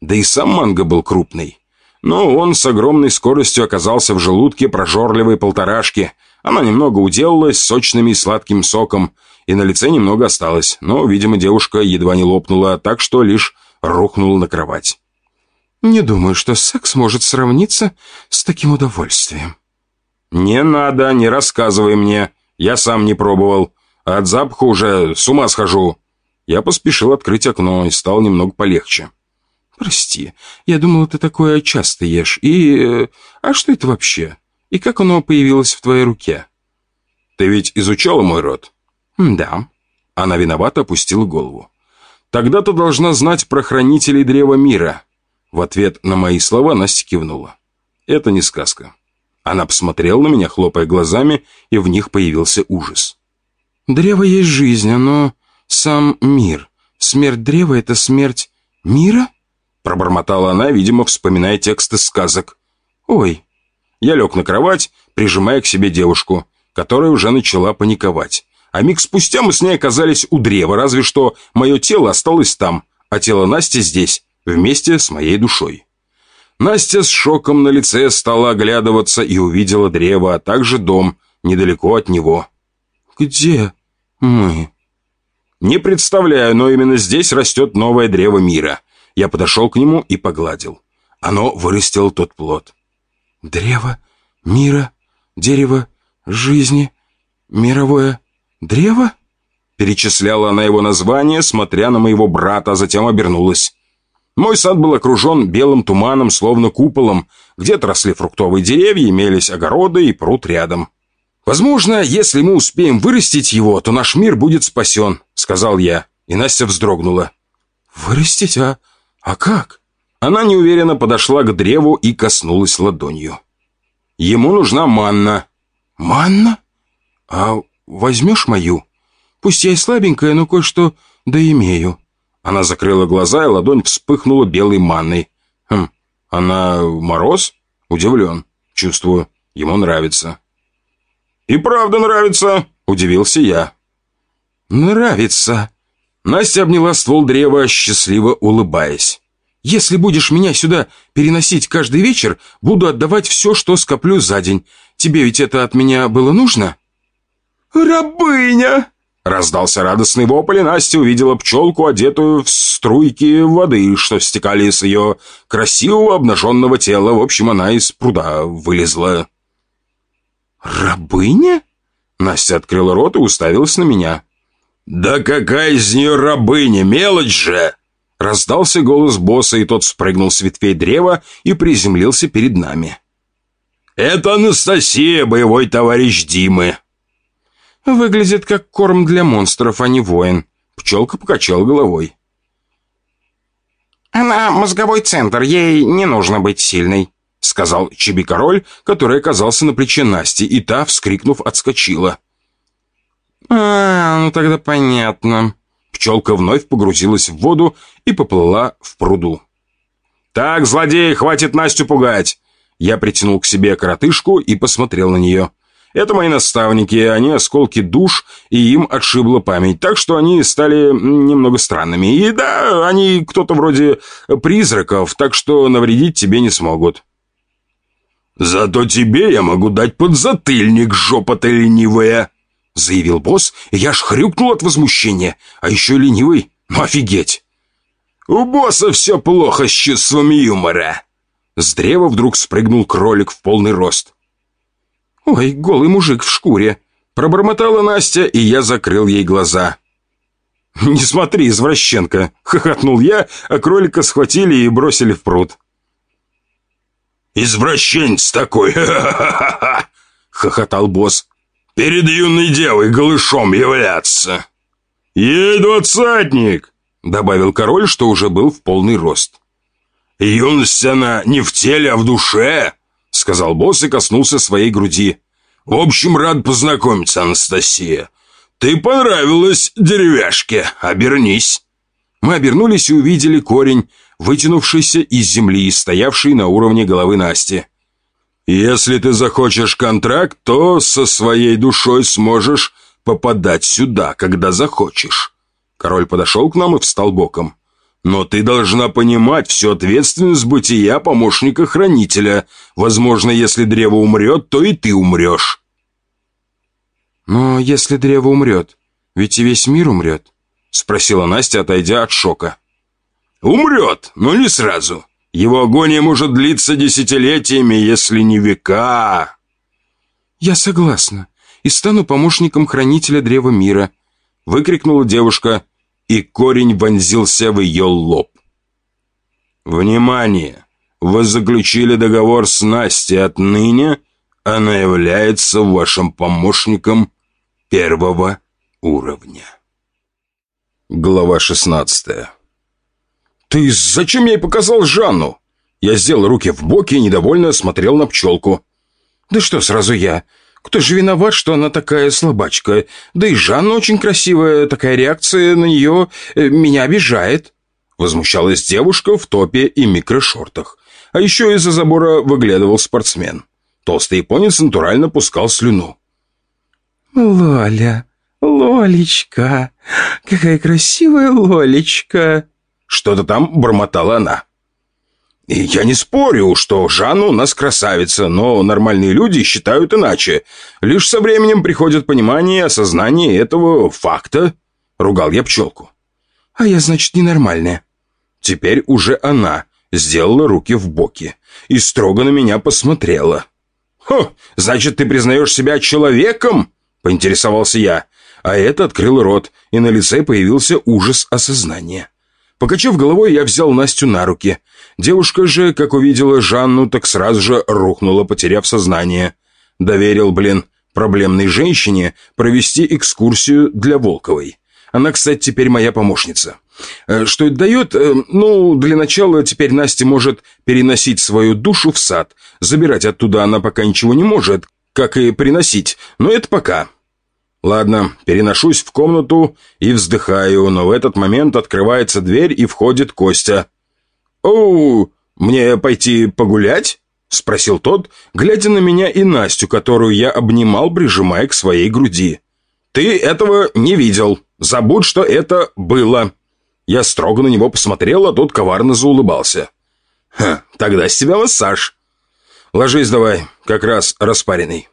Да и сам манго был крупный. Но он с огромной скоростью оказался в желудке прожорливой полторашки. Она немного уделалась сочным и сладким соком, и на лице немного осталось. Но, видимо, девушка едва не лопнула, так что лишь рухнула на кровать. «Не думаю, что секс может сравниться с таким удовольствием», «Не надо, не рассказывай мне. Я сам не пробовал. От запаха уже с ума схожу». Я поспешил открыть окно и стал немного полегче. «Прости, я думал, ты такое часто ешь. И... Э, а что это вообще? И как оно появилось в твоей руке?» «Ты ведь изучала мой род?» «Да». Она виновато опустила голову. «Тогда ты должна знать про хранителей Древа Мира». В ответ на мои слова Настя кивнула. «Это не сказка. Она посмотрела на меня, хлопая глазами, и в них появился ужас. «Древо есть жизнь, оно сам мир. Смерть древа — это смерть мира?» Пробормотала она, видимо, вспоминая тексты сказок. «Ой». Я лег на кровать, прижимая к себе девушку, которая уже начала паниковать. А миг спустя мы с ней оказались у древа, разве что мое тело осталось там, а тело Насти здесь, вместе с моей душой. Настя с шоком на лице стала оглядываться и увидела древо, а также дом недалеко от него. «Где мы?» «Не представляю, но именно здесь растет новое древо мира». Я подошел к нему и погладил. Оно вырастило тот плод. «Древо мира, дерево жизни, мировое древо?» Перечисляла она его название, смотря на моего брата, а затем обернулась. Мой сад был окружен белым туманом, словно куполом. Где-то росли фруктовые деревья, имелись огороды и пруд рядом. «Возможно, если мы успеем вырастить его, то наш мир будет спасен», — сказал я. И Настя вздрогнула. «Вырастить? А? А как?» Она неуверенно подошла к древу и коснулась ладонью. «Ему нужна манна». «Манна? А возьмешь мою? Пусть я и слабенькая, но кое-что да имею». Она закрыла глаза, и ладонь вспыхнула белой манной. Хм, она мороз? Удивлен. Чувствую, ему нравится. «И правда нравится?» – удивился я. «Нравится». Настя обняла ствол древа, счастливо улыбаясь. «Если будешь меня сюда переносить каждый вечер, буду отдавать все, что скоплю за день. Тебе ведь это от меня было нужно?» «Рабыня!» Раздался радостный вопль, и Настя увидела пчелку, одетую в струйки воды, что стекали с ее красивого обнаженного тела. В общем, она из пруда вылезла. «Рабыня?» Настя открыла рот и уставилась на меня. «Да какая из нее рабыня, мелочь же!» Раздался голос босса, и тот спрыгнул с ветвей древа и приземлился перед нами. «Это Анастасия, боевой товарищ Димы!» Выглядит как корм для монстров, а не воин. Пчелка покачал головой. «Она мозговой центр, ей не нужно быть сильной», сказал Чиби-король, который оказался на плече Насти, и та, вскрикнув, отскочила. «А, ну тогда понятно». Пчелка вновь погрузилась в воду и поплыла в пруду. «Так, злодей, хватит Настю пугать!» Я притянул к себе коротышку и посмотрел на нее. Это мои наставники, они осколки душ, и им отшибла память, так что они стали немного странными. И да, они кто-то вроде призраков, так что навредить тебе не смогут. «Зато тебе я могу дать подзатыльник, жопа ты ленивая!» Заявил босс, я аж хрюкнул от возмущения. А еще ленивый? Ну офигеть! «У босса все плохо с чувством юмора!» С древа вдруг спрыгнул кролик в полный рост. «Ой, голый мужик в шкуре!» Пробормотала Настя, и я закрыл ей глаза. «Не смотри, извращенка!» — хохотнул я, а кролика схватили и бросили в пруд. «Извращенец такой! Ха-ха-ха-ха!» — хохотал босс. «Перед юной девой голышом являться!» «Ей двадцатник!» — добавил король, что уже был в полный рост. «Юность она не в теле, а в душе!» — сказал босс и коснулся своей груди. «В общем, рад познакомиться, Анастасия. Ты понравилась деревяшке, обернись!» Мы обернулись и увидели корень, вытянувшийся из земли и стоявший на уровне головы Насти. «Если ты захочешь контракт, то со своей душой сможешь попадать сюда, когда захочешь». Король подошел к нам и встал боком. «Но ты должна понимать всю ответственность бытия помощника-хранителя. Возможно, если древо умрет, то и ты умрешь». «Но если древо умрет, ведь и весь мир умрет?» Спросила Настя, отойдя от шока. «Умрет, но не сразу. Его агония может длиться десятилетиями, если не века». «Я согласна и стану помощником хранителя Древа Мира», выкрикнула девушка, и корень вонзился в ее лоб. «Внимание! Вы заключили договор с Настей отныне, она является вашим помощником первого уровня». Глава шестнадцатая. «Ты зачем ей показал Жанну?» Я сделал руки в боки и недовольно смотрел на пчелку. «Да что сразу я? Кто же виноват, что она такая слабачка? Да и Жанна очень красивая, такая реакция на нее э, меня обижает». Возмущалась девушка в топе и микрошортах. А еще из-за забора выглядывал спортсмен. Толстый японец натурально пускал слюну. «Лоля, Лолечка, какая красивая Лолечка!» Что-то там бормотала она. И я не спорю, что Жанна у нас красавица, но нормальные люди считают иначе. Лишь со временем приходит понимание и осознание этого факта. Ругал я пчелку. А я, значит, ненормальная. Теперь уже она сделала руки в боки и строго на меня посмотрела. «Хо, значит, ты признаешь себя человеком?» — поинтересовался я. А это открыл рот, и на лице появился ужас осознания. Покачав головой, я взял Настю на руки. Девушка же, как увидела Жанну, так сразу же рухнула, потеряв сознание. Доверил, блин, проблемной женщине провести экскурсию для Волковой. Она, кстати, теперь моя помощница. Э, что это дает? Э, ну, для начала теперь Настя может переносить свою душу в сад. Забирать оттуда она пока ничего не может, как и приносить, но это пока. Ладно, переношусь в комнату и вздыхаю, но в этот момент открывается дверь и входит Костя. «Оу, мне пойти погулять?» — спросил тот, глядя на меня и Настю, которую я обнимал, прижимая к своей груди. «Ты этого не видел. Забудь, что это было». Я строго на него посмотрел, а тот коварно заулыбался. «Ха, тогда с тебя массаж». «Ложись давай, как раз распаренный».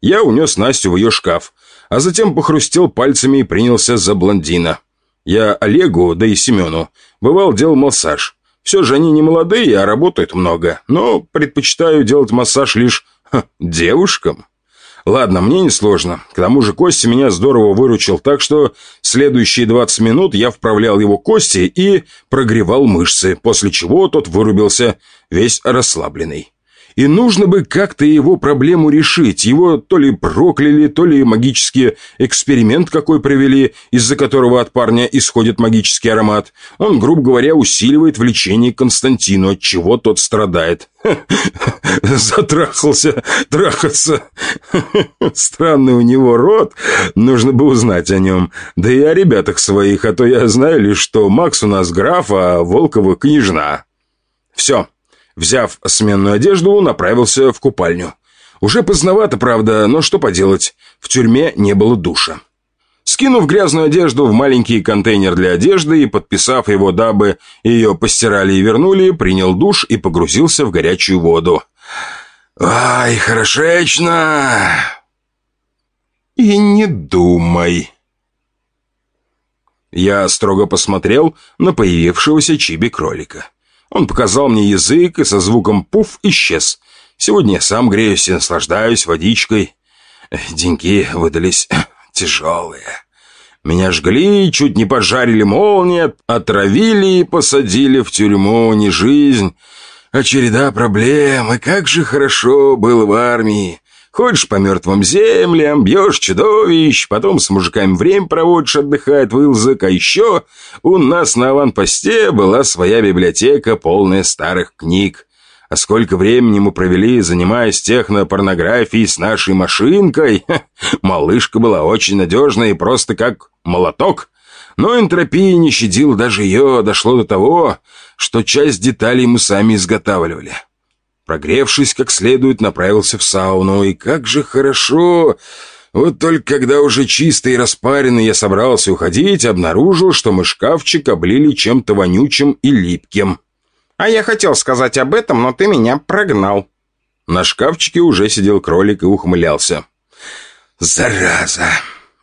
Я унес Настю в ее шкаф, а затем похрустел пальцами и принялся за блондина. Я Олегу, да и Семену, бывал делал массаж. Все же они не молодые, а работают много, но предпочитаю делать массаж лишь ха, девушкам. Ладно, мне не сложно. К тому же Костя меня здорово выручил, так что следующие 20 минут я вправлял его кости и прогревал мышцы, после чего тот вырубился, весь расслабленный. И нужно бы как-то его проблему решить. Его то ли прокляли, то ли магический эксперимент какой провели, из-за которого от парня исходит магический аромат. Он, грубо говоря, усиливает влечение к Константину, от чего тот страдает. Затрахался, трахаться. Странный у него рот. Нужно бы узнать о нем. Да и о ребятах своих, а то я знаю лишь, что Макс у нас граф, а Волкова княжна. Все. Взяв сменную одежду, направился в купальню. Уже поздновато, правда, но что поделать, в тюрьме не было душа. Скинув грязную одежду в маленький контейнер для одежды и подписав его, дабы ее постирали и вернули, принял душ и погрузился в горячую воду. «Ай, хорошечно!» «И не думай!» Я строго посмотрел на появившегося чиби-кролика. Он показал мне язык и со звуком «пуф» исчез. Сегодня я сам греюсь и наслаждаюсь водичкой. Деньки выдались тяжелые. Меня жгли, чуть не пожарили молнии, отравили и посадили в тюрьму. Не жизнь, а череда проблем. И как же хорошо было в армии. Ходишь по мертвым землям, бьешь чудовищ, потом с мужиками время проводишь, отдыхает вылзок, а еще у нас на аванпосте была своя библиотека, полная старых книг. А сколько времени мы провели, занимаясь технопорнографией с нашей машинкой. Ха, малышка была очень надежная и просто как молоток. Но энтропия не щадил даже ее, дошло до того, что часть деталей мы сами изготавливали. Прогревшись как следует, направился в сауну, и как же хорошо... Вот только когда уже чистый и распаренный я собрался уходить, обнаружил, что мы шкафчик облили чем-то вонючим и липким. «А я хотел сказать об этом, но ты меня прогнал». На шкафчике уже сидел кролик и ухмылялся. «Зараза!»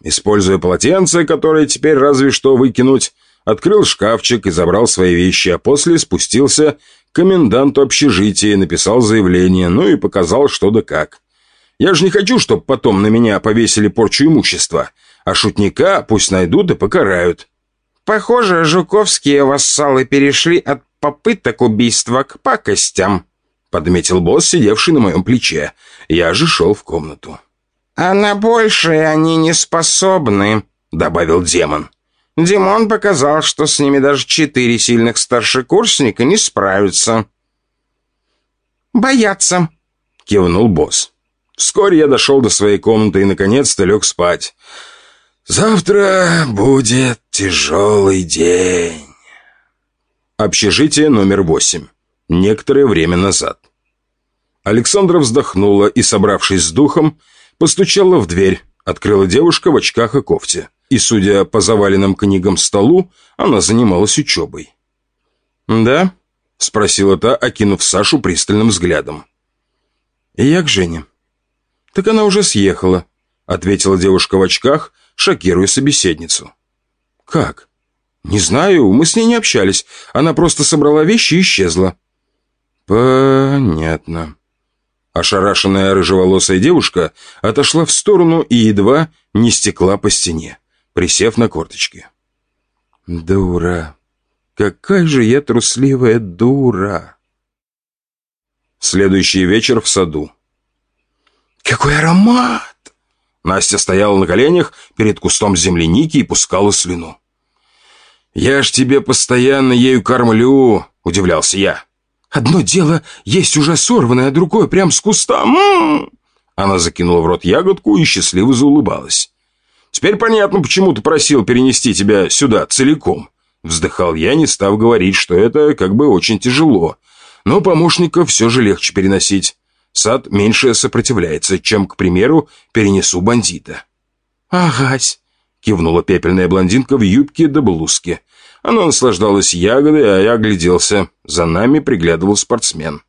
Используя полотенце, которое теперь разве что выкинуть, открыл шкафчик и забрал свои вещи, а после спустился коменданту общежития и написал заявление, ну и показал что да как. Я же не хочу, чтобы потом на меня повесили порчу имущества, а шутника пусть найдут и покарают. Похоже, жуковские вассалы перешли от попыток убийства к пакостям», — подметил босс, сидевший на моем плече. Я же шел в комнату. «А на большее они не способны», — добавил демон. «Димон показал, что с ними даже четыре сильных старшекурсника не справятся». «Боятся», — кивнул босс. Вскоре я дошел до своей комнаты и, наконец-то, лег спать. «Завтра будет тяжелый день». Общежитие номер восемь. Некоторое время назад. Александра вздохнула и, собравшись с духом, постучала в дверь. Открыла девушка в очках и кофте. И, судя по заваленным книгам столу, она занималась учебой. «Да?» — спросила та, окинув Сашу пристальным взглядом. «Я к Жене». «Так она уже съехала», — ответила девушка в очках, шокируя собеседницу. «Как?» «Не знаю, мы с ней не общались. Она просто собрала вещи и исчезла». «Понятно». Ошарашенная рыжеволосая девушка отошла в сторону и едва не стекла по стене, присев на корточки. «Дура! Какая же я трусливая дура!» Следующий вечер в саду. «Какой аромат!» Настя стояла на коленях перед кустом земляники и пускала слюну. «Я ж тебе постоянно ею кормлю», — удивлялся я. «Одно дело есть уже сорванное, а другое прям с куста. М -м -м Она закинула в рот ягодку и счастливо заулыбалась. «Теперь понятно, почему ты просил перенести тебя сюда целиком». Вздыхал я, не став говорить, что это как бы очень тяжело. Но помощника все же легче переносить. Сад меньше сопротивляется, чем, к примеру, перенесу бандита. «Агась, Кивнула пепельная блондинка в юбке да блузке. Она наслаждалась ягодой, а я огляделся. За нами приглядывал спортсмен.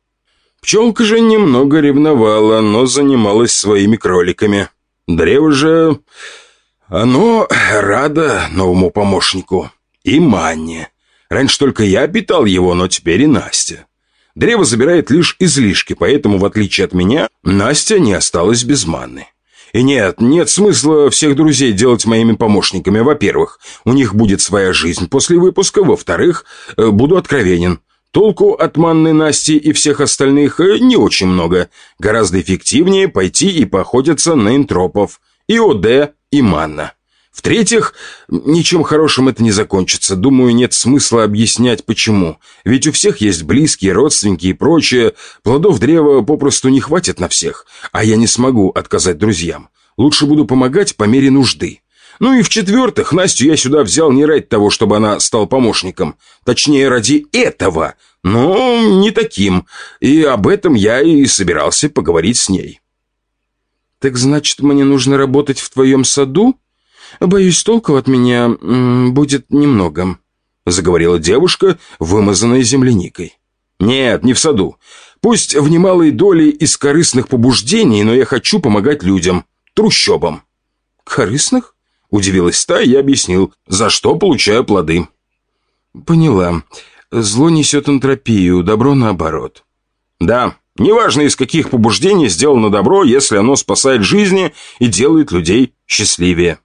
Пчелка же немного ревновала, но занималась своими кроликами. Древо же... Оно радо новому помощнику. И Манне. Раньше только я питал его, но теперь и Настя. Древо забирает лишь излишки, поэтому, в отличие от меня, Настя не осталась без манны. И нет, нет смысла всех друзей делать моими помощниками. Во-первых, у них будет своя жизнь после выпуска. Во-вторых, э, буду откровенен. Толку от Манны Насти и всех остальных э, не очень много. Гораздо эффективнее пойти и поохотиться на интропов. И ОД, и Манна. В-третьих, ничем хорошим это не закончится. Думаю, нет смысла объяснять, почему. Ведь у всех есть близкие, родственники и прочее. Плодов древа попросту не хватит на всех. А я не смогу отказать друзьям. Лучше буду помогать по мере нужды. Ну и в-четвертых, Настю я сюда взял не ради того, чтобы она стала помощником. Точнее, ради этого. Но не таким. И об этом я и собирался поговорить с ней. «Так значит, мне нужно работать в твоем саду?» «Боюсь, толку от меня будет немного», — заговорила девушка, вымазанная земляникой. «Нет, не в саду. Пусть в немалой доле из корыстных побуждений, но я хочу помогать людям, трущобам». «Корыстных?» — удивилась та, и я объяснил, за что получаю плоды. «Поняла. Зло несет энтропию, добро наоборот». «Да, Неважно, из каких побуждений сделано добро, если оно спасает жизни и делает людей счастливее.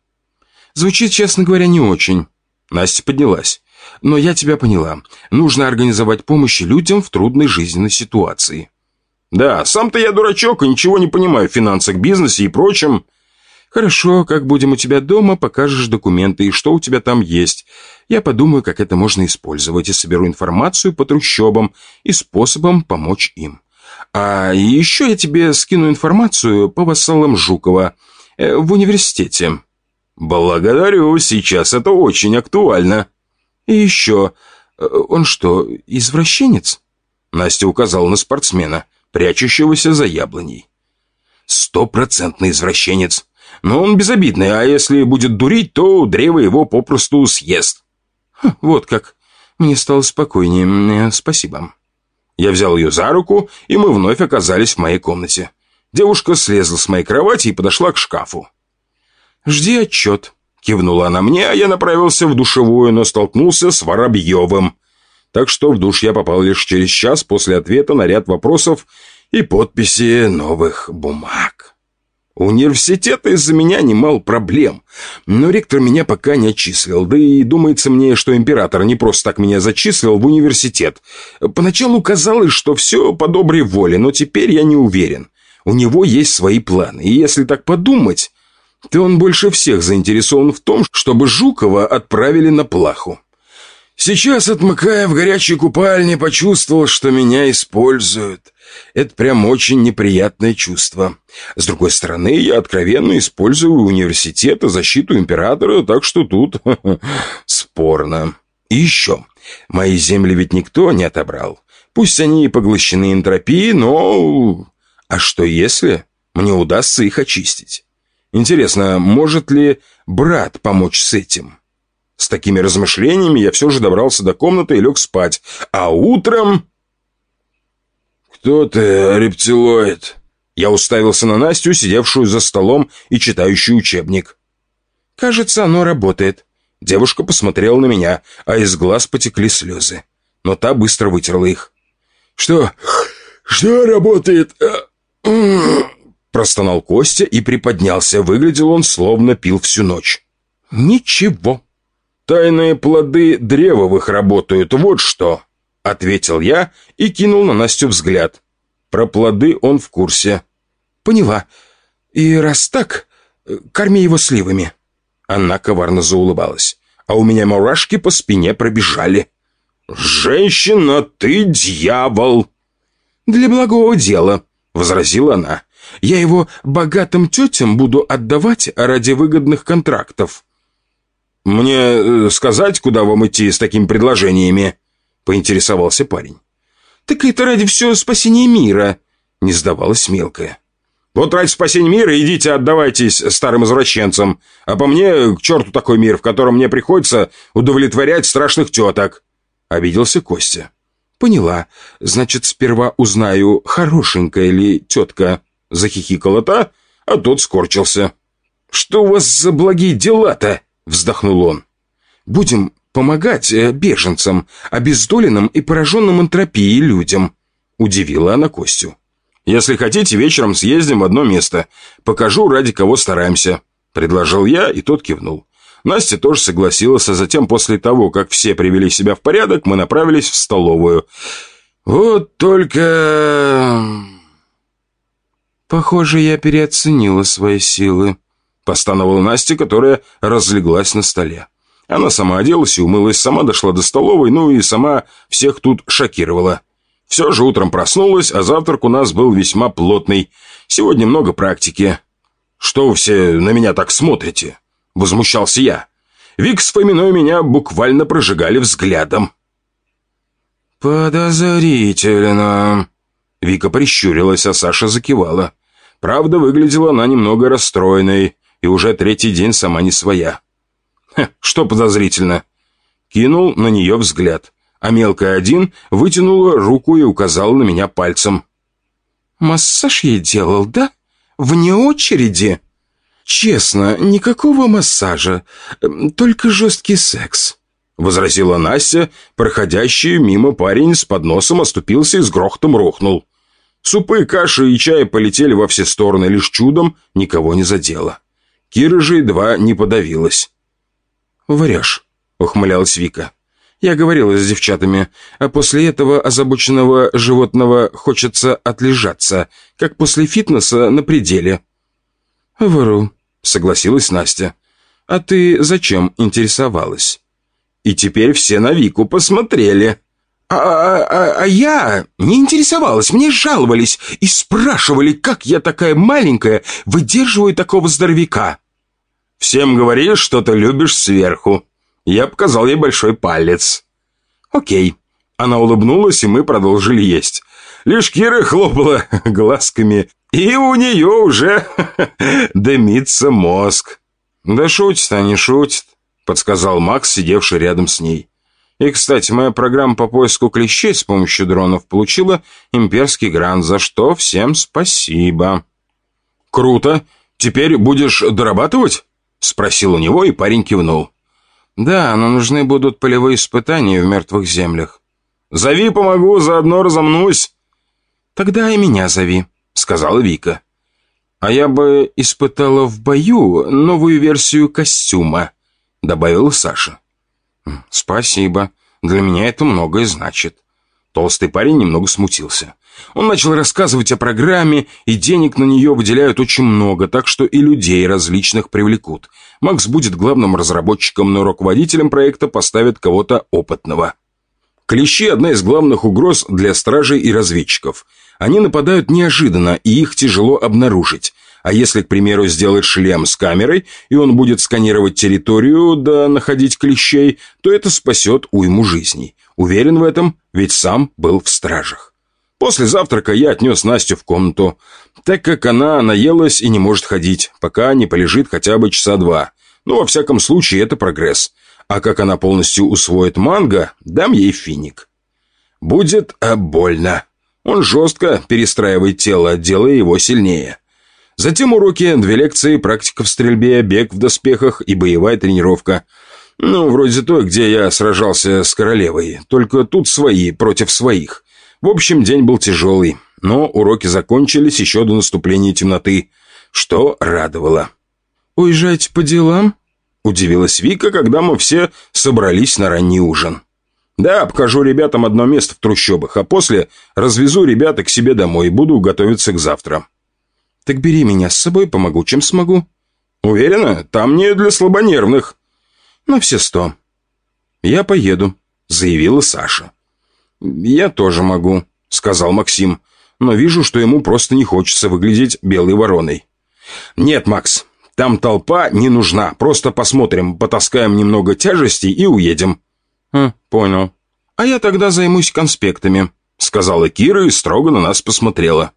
Звучит, честно говоря, не очень. Настя поднялась. Но я тебя поняла. Нужно организовать помощь людям в трудной жизненной ситуации. Да, сам-то я дурачок и ничего не понимаю в финансах, бизнесе и прочем. Хорошо, как будем у тебя дома, покажешь документы и что у тебя там есть. Я подумаю, как это можно использовать и соберу информацию по трущобам и способам помочь им. А еще я тебе скину информацию по вассалам Жукова э, в университете. Благодарю, сейчас это очень актуально. И еще, э, он что, извращенец? Настя указала на спортсмена, прячущегося за яблоней. Стопроцентный извращенец. Но он безобидный, а если будет дурить, то древо его попросту съест. Хм, вот как. Мне стало спокойнее. Э, спасибо. Я взял ее за руку, и мы вновь оказались в моей комнате. Девушка слезла с моей кровати и подошла к шкафу. «Жди отчет», — кивнула она мне, а я направился в душевую, но столкнулся с Воробьевым. Так что в душ я попал лишь через час после ответа на ряд вопросов и подписи новых бумаг. Университета из-за меня немало проблем, но ректор меня пока не отчислил, да и думается мне, что император не просто так меня зачислил в университет. Поначалу казалось, что все по доброй воле, но теперь я не уверен. У него есть свои планы, и если так подумать, то он больше всех заинтересован в том, чтобы Жукова отправили на плаху. Сейчас, отмыкая в горячей купальне, почувствовал, что меня используют. Это прям очень неприятное чувство. С другой стороны, я откровенно использую университет и защиту императора, так что тут спорно. И еще, мои земли ведь никто не отобрал. Пусть они и поглощены энтропией, но... А что если мне удастся их очистить? Интересно, может ли брат помочь с этим? С такими размышлениями я все же добрался до комнаты и лег спать. А утром... «Кто ты, рептилоид?» Я уставился на Настю, сидевшую за столом и читающую учебник. «Кажется, оно работает». Девушка посмотрела на меня, а из глаз потекли слезы. Но та быстро вытерла их. «Что? Что работает?» Простонал Костя и приподнялся. Выглядел он, словно пил всю ночь. «Ничего». «Тайные плоды древовых работают, вот что!» Ответил я и кинул на Настю взгляд. Про плоды он в курсе. «Поняла. И раз так, корми его сливами». Она коварно заулыбалась, а у меня мурашки по спине пробежали. «Женщина, ты дьявол!» «Для благого дела», — возразила она. «Я его богатым тетям буду отдавать ради выгодных контрактов». «Мне э, сказать, куда вам идти с такими предложениями?» — поинтересовался парень. «Так это ради всего спасения мира», — не сдавалась мелкая. «Вот ради спасения мира идите отдавайтесь старым извращенцам, а по мне к черту такой мир, в котором мне приходится удовлетворять страшных теток», — обиделся Костя. «Поняла. Значит, сперва узнаю, хорошенькая ли тетка», — захихикала та, а тот скорчился. «Что у вас за благие дела-то?» — вздохнул он. «Будем помогать э, беженцам, обездоленным и пораженным энтропией людям», — удивила она Костю. «Если хотите, вечером съездим в одно место. Покажу, ради кого стараемся», — предложил я, и тот кивнул. Настя тоже согласилась, а затем, после того, как все привели себя в порядок, мы направились в столовую. Вот только... «Похоже, я переоценила свои силы», — постановила Настя, которая разлеглась на столе. Она сама оделась и умылась, сама дошла до столовой, ну и сама всех тут шокировала. Все же утром проснулась, а завтрак у нас был весьма плотный. Сегодня много практики. «Что вы все на меня так смотрите?» — возмущался я. Вик с Фоминой меня буквально прожигали взглядом. «Подозрительно». Вика прищурилась, а Саша закивала. Правда, выглядела она немного расстроенной, и уже третий день сама не своя. что подозрительно?» Кинул на нее взгляд, а мелкая один вытянула руку и указала на меня пальцем. «Массаж ей делал, да? Вне очереди?» «Честно, никакого массажа, эм, только жесткий секс», — возразила Настя, проходящий мимо парень с подносом оступился и с грохотом рухнул. Супы, каши и чай полетели во все стороны, лишь чудом никого не задело. Кира же едва не подавилась. «Варяж», — ухмылялась Вика. «Я говорила с девчатами, а после этого озабоченного животного хочется отлежаться, как после фитнеса на пределе». «Вру», — согласилась Настя. «А ты зачем интересовалась?» И теперь все на Вику посмотрели. А, а, а, а я не интересовалась, мне жаловались и спрашивали, как я такая маленькая выдерживаю такого здоровяка. Всем говоришь, что ты любишь сверху. Я показал ей большой палец. Окей. Она улыбнулась, и мы продолжили есть. Лишь Кира хлопала глазками, и у нее уже дымится мозг. Да шутит не шутит, подсказал Макс, сидевший рядом с ней. И, кстати, моя программа по поиску клещей с помощью дронов получила имперский грант, за что всем спасибо. Круто. Теперь будешь дорабатывать? Спросил у него, и парень кивнул. «Да, но нужны будут полевые испытания в мертвых землях». «Зови, помогу, заодно разомнусь». «Тогда и меня зови», — сказала Вика. «А я бы испытала в бою новую версию костюма», — добавил Саша. «Спасибо. Для меня это многое значит». Толстый парень немного смутился. Он начал рассказывать о программе, и денег на нее выделяют очень много, так что и людей различных привлекут. Макс будет главным разработчиком, но руководителем проекта поставят кого-то опытного. Клещи – одна из главных угроз для стражей и разведчиков. Они нападают неожиданно, и их тяжело обнаружить. А если, к примеру, сделать шлем с камерой, и он будет сканировать территорию, да находить клещей, то это спасет уйму жизней. Уверен в этом, ведь сам был в стражах. После завтрака я отнес Настю в комнату, так как она наелась и не может ходить, пока не полежит хотя бы часа два. Но ну, во всяком случае это прогресс. А как она полностью усвоит манго, дам ей финик. Будет больно. Он жестко перестраивает тело, делая его сильнее. Затем уроки, две лекции, практика в стрельбе, бег в доспехах и боевая тренировка. Ну, вроде той, где я сражался с королевой. Только тут свои против своих. В общем, день был тяжелый, но уроки закончились еще до наступления темноты, что радовало. «Уезжаете по делам?» – удивилась Вика, когда мы все собрались на ранний ужин. «Да, покажу ребятам одно место в трущобах, а после развезу ребята к себе домой и буду готовиться к завтра». «Так бери меня с собой, помогу, чем смогу». «Уверена? Там не для слабонервных». «На все сто». «Я поеду», – заявила Саша. «Я тоже могу», — сказал Максим, но вижу, что ему просто не хочется выглядеть белой вороной. «Нет, Макс, там толпа не нужна. Просто посмотрим, потаскаем немного тяжестей и уедем». «Хм, понял. А я тогда займусь конспектами», — сказала Кира и строго на нас посмотрела.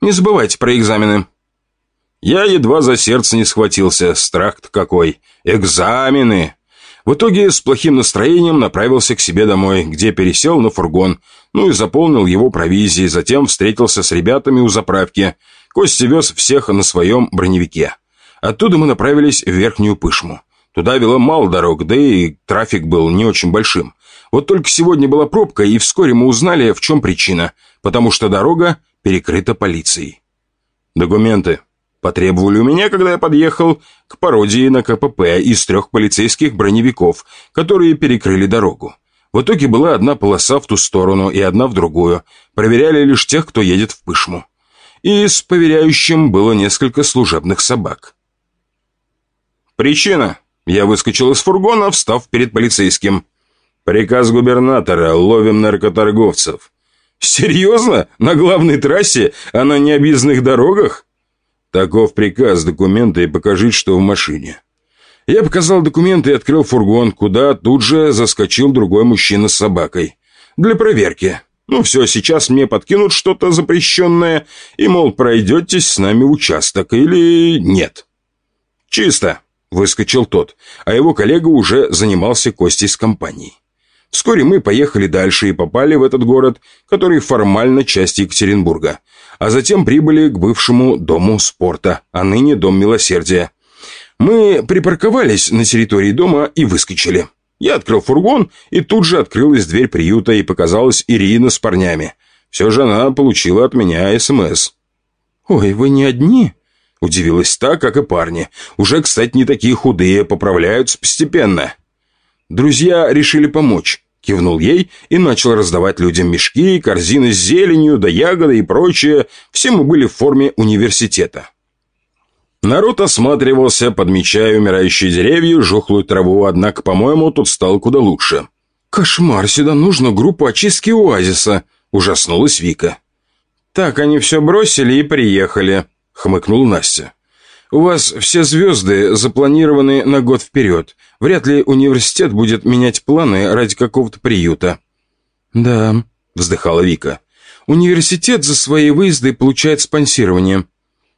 «Не забывайте про экзамены». Я едва за сердце не схватился. Страх-то какой. Экзамены. В итоге с плохим настроением направился к себе домой, где пересел на фургон, ну и заполнил его провизией, затем встретился с ребятами у заправки. Костя вез всех на своем броневике. Оттуда мы направились в Верхнюю Пышму. Туда вело мало дорог, да и трафик был не очень большим. Вот только сегодня была пробка, и вскоре мы узнали, в чем причина, потому что дорога перекрыта полицией. «Документы», Потребовали у меня, когда я подъехал к пародии на КПП из трех полицейских броневиков, которые перекрыли дорогу. В итоге была одна полоса в ту сторону и одна в другую. Проверяли лишь тех, кто едет в Пышму. И с проверяющим было несколько служебных собак. Причина. Я выскочил из фургона, встав перед полицейским. Приказ губернатора. Ловим наркоторговцев. Серьезно? На главной трассе? А на необъездных дорогах? Таков приказ, документы и покажи, что в машине. Я показал документы и открыл фургон, куда тут же заскочил другой мужчина с собакой. Для проверки. Ну все, сейчас мне подкинут что-то запрещенное, и, мол, пройдетесь с нами в участок или нет. Чисто, выскочил тот, а его коллега уже занимался Костей с компанией. Вскоре мы поехали дальше и попали в этот город, который формально часть Екатеринбурга – а затем прибыли к бывшему Дому спорта, а ныне Дом милосердия. Мы припарковались на территории дома и выскочили. Я открыл фургон, и тут же открылась дверь приюта, и показалась Ирина с парнями. Все же она получила от меня СМС. «Ой, вы не одни?» Удивилась так, как и парни. Уже, кстати, не такие худые, поправляются постепенно. Друзья решили помочь. Кивнул ей и начал раздавать людям мешки, корзины с зеленью, да ягоды и прочее. Все мы были в форме университета. Народ осматривался, подмечая умирающие деревья, жухлую траву, однако, по-моему, тут стало куда лучше. «Кошмар, сюда нужно группу очистки оазиса», – ужаснулась Вика. «Так они все бросили и приехали», – хмыкнул Настя. «У вас все звезды запланированы на год вперед. Вряд ли университет будет менять планы ради какого-то приюта». «Да», – вздыхала Вика. «Университет за свои выезды получает спонсирование».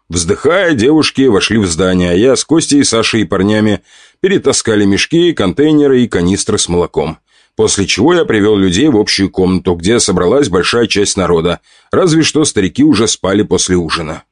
Вздыхая, девушки вошли в здание, а я с Костей, Сашей и парнями перетаскали мешки, контейнеры и канистры с молоком. После чего я привел людей в общую комнату, где собралась большая часть народа, разве что старики уже спали после ужина.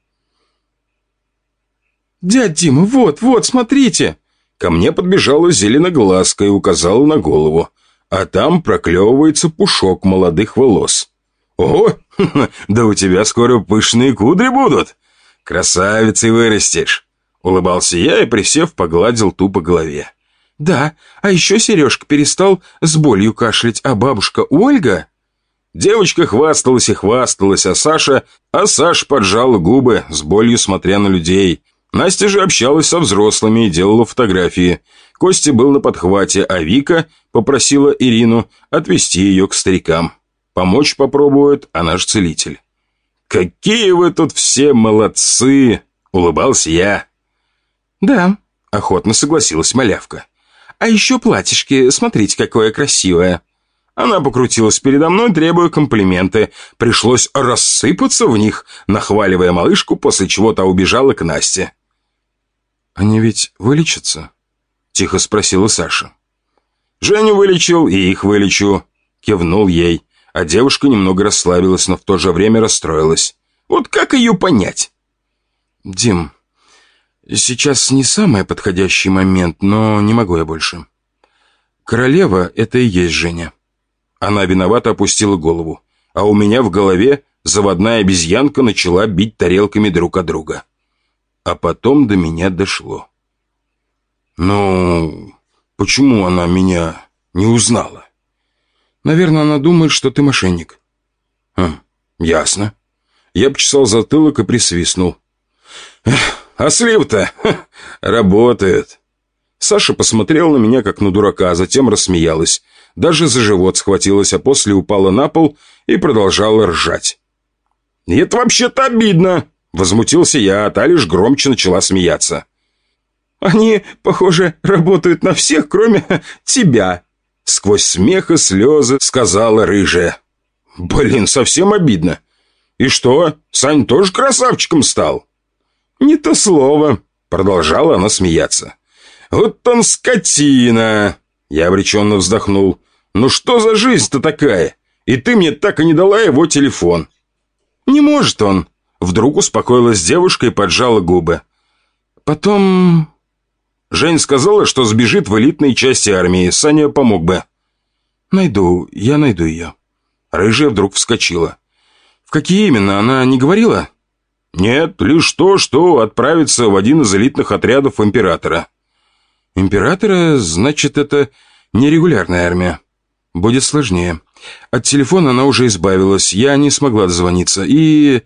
«Дядь Дима, вот, вот, смотрите!» Ко мне подбежала зеленоглазка и указала на голову, а там проклевывается пушок молодых волос. «О, да у тебя скоро пышные кудри будут!» «Красавицей вырастешь!» Улыбался я и, присев, погладил ту по голове. «Да, а еще Сережка перестал с болью кашлять, а бабушка Ольга...» Девочка хвасталась и хвасталась, а Саша... А Саша поджала губы, с болью смотря на людей. Настя же общалась со взрослыми и делала фотографии. Костя был на подхвате, а Вика попросила Ирину отвезти ее к старикам. Помочь попробует, она же целитель. «Какие вы тут все молодцы!» — улыбался я. «Да», — охотно согласилась малявка. «А еще платьишки, смотрите, какое красивое!» Она покрутилась передо мной, требуя комплименты. Пришлось рассыпаться в них, нахваливая малышку, после чего та убежала к Насте. «Они ведь вылечатся?» — тихо спросила Саша. «Женю вылечил, и их вылечу», — кивнул ей а девушка немного расслабилась, но в то же время расстроилась. Вот как ее понять? «Дим, сейчас не самый подходящий момент, но не могу я больше. Королева — это и есть Женя». Она виновато опустила голову, а у меня в голове заводная обезьянка начала бить тарелками друг от друга. А потом до меня дошло. «Ну, почему она меня не узнала?» Наверное, она думает, что ты мошенник». «Хм, ясно». Я почесал затылок и присвистнул. «А слив-то работает». Саша посмотрел на меня, как на дурака, а затем рассмеялась. Даже за живот схватилась, а после упала на пол и продолжала ржать. «Это вообще-то обидно!» Возмутился я, а та лишь громче начала смеяться. «Они, похоже, работают на всех, кроме тебя», Сквозь смех и слезы сказала рыжая. «Блин, совсем обидно. И что, Сань тоже красавчиком стал?» «Не то слово», — продолжала она смеяться. «Вот он скотина!» Я обреченно вздохнул. «Ну что за жизнь-то такая? И ты мне так и не дала его телефон». «Не может он!» Вдруг успокоилась девушка и поджала губы. «Потом Жень сказала, что сбежит в элитной части армии. Саня помог бы. Найду, я найду ее. Рыжая вдруг вскочила. В какие именно, она не говорила? Нет, лишь то, что отправится в один из элитных отрядов императора. Императора, значит, это нерегулярная армия. Будет сложнее. От телефона она уже избавилась, я не смогла дозвониться. И...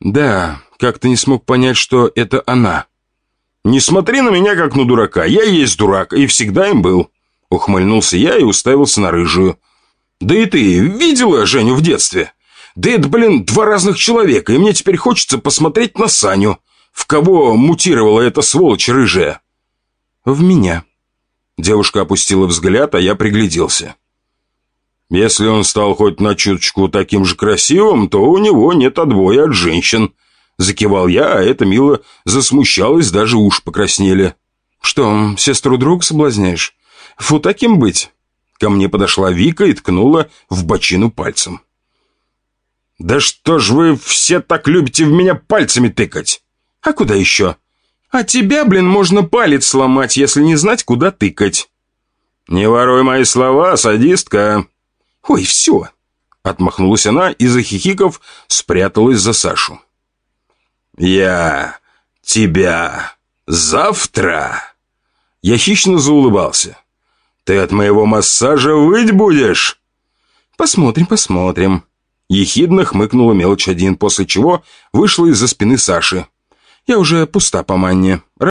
да, как-то не смог понять, что это она. «Не смотри на меня, как на дурака. Я есть дурак, и всегда им был». Ухмыльнулся я и уставился на рыжую. «Да и ты видела Женю в детстве? Да это, блин, два разных человека, и мне теперь хочется посмотреть на Саню. В кого мутировала эта сволочь рыжая?» «В меня». Девушка опустила взгляд, а я пригляделся. «Если он стал хоть на чуточку таким же красивым, то у него нет отбоя от женщин», Закивал я, а эта Мила засмущалась, даже уж покраснели. «Что, сестру друг соблазняешь? Фу, таким быть!» Ко мне подошла Вика и ткнула в бочину пальцем. «Да что ж вы все так любите в меня пальцами тыкать? А куда еще? А тебя, блин, можно палец сломать, если не знать, куда тыкать». «Не воруй мои слова, садистка!» «Ой, все!» Отмахнулась она и, захихиков, спряталась за Сашу. «Я тебя завтра?» Я хищно заулыбался. «Ты от моего массажа выть будешь?» «Посмотрим, посмотрим». Ехидно хмыкнула мелочь один, после чего вышла из-за спины Саши. «Я уже пуста по манне».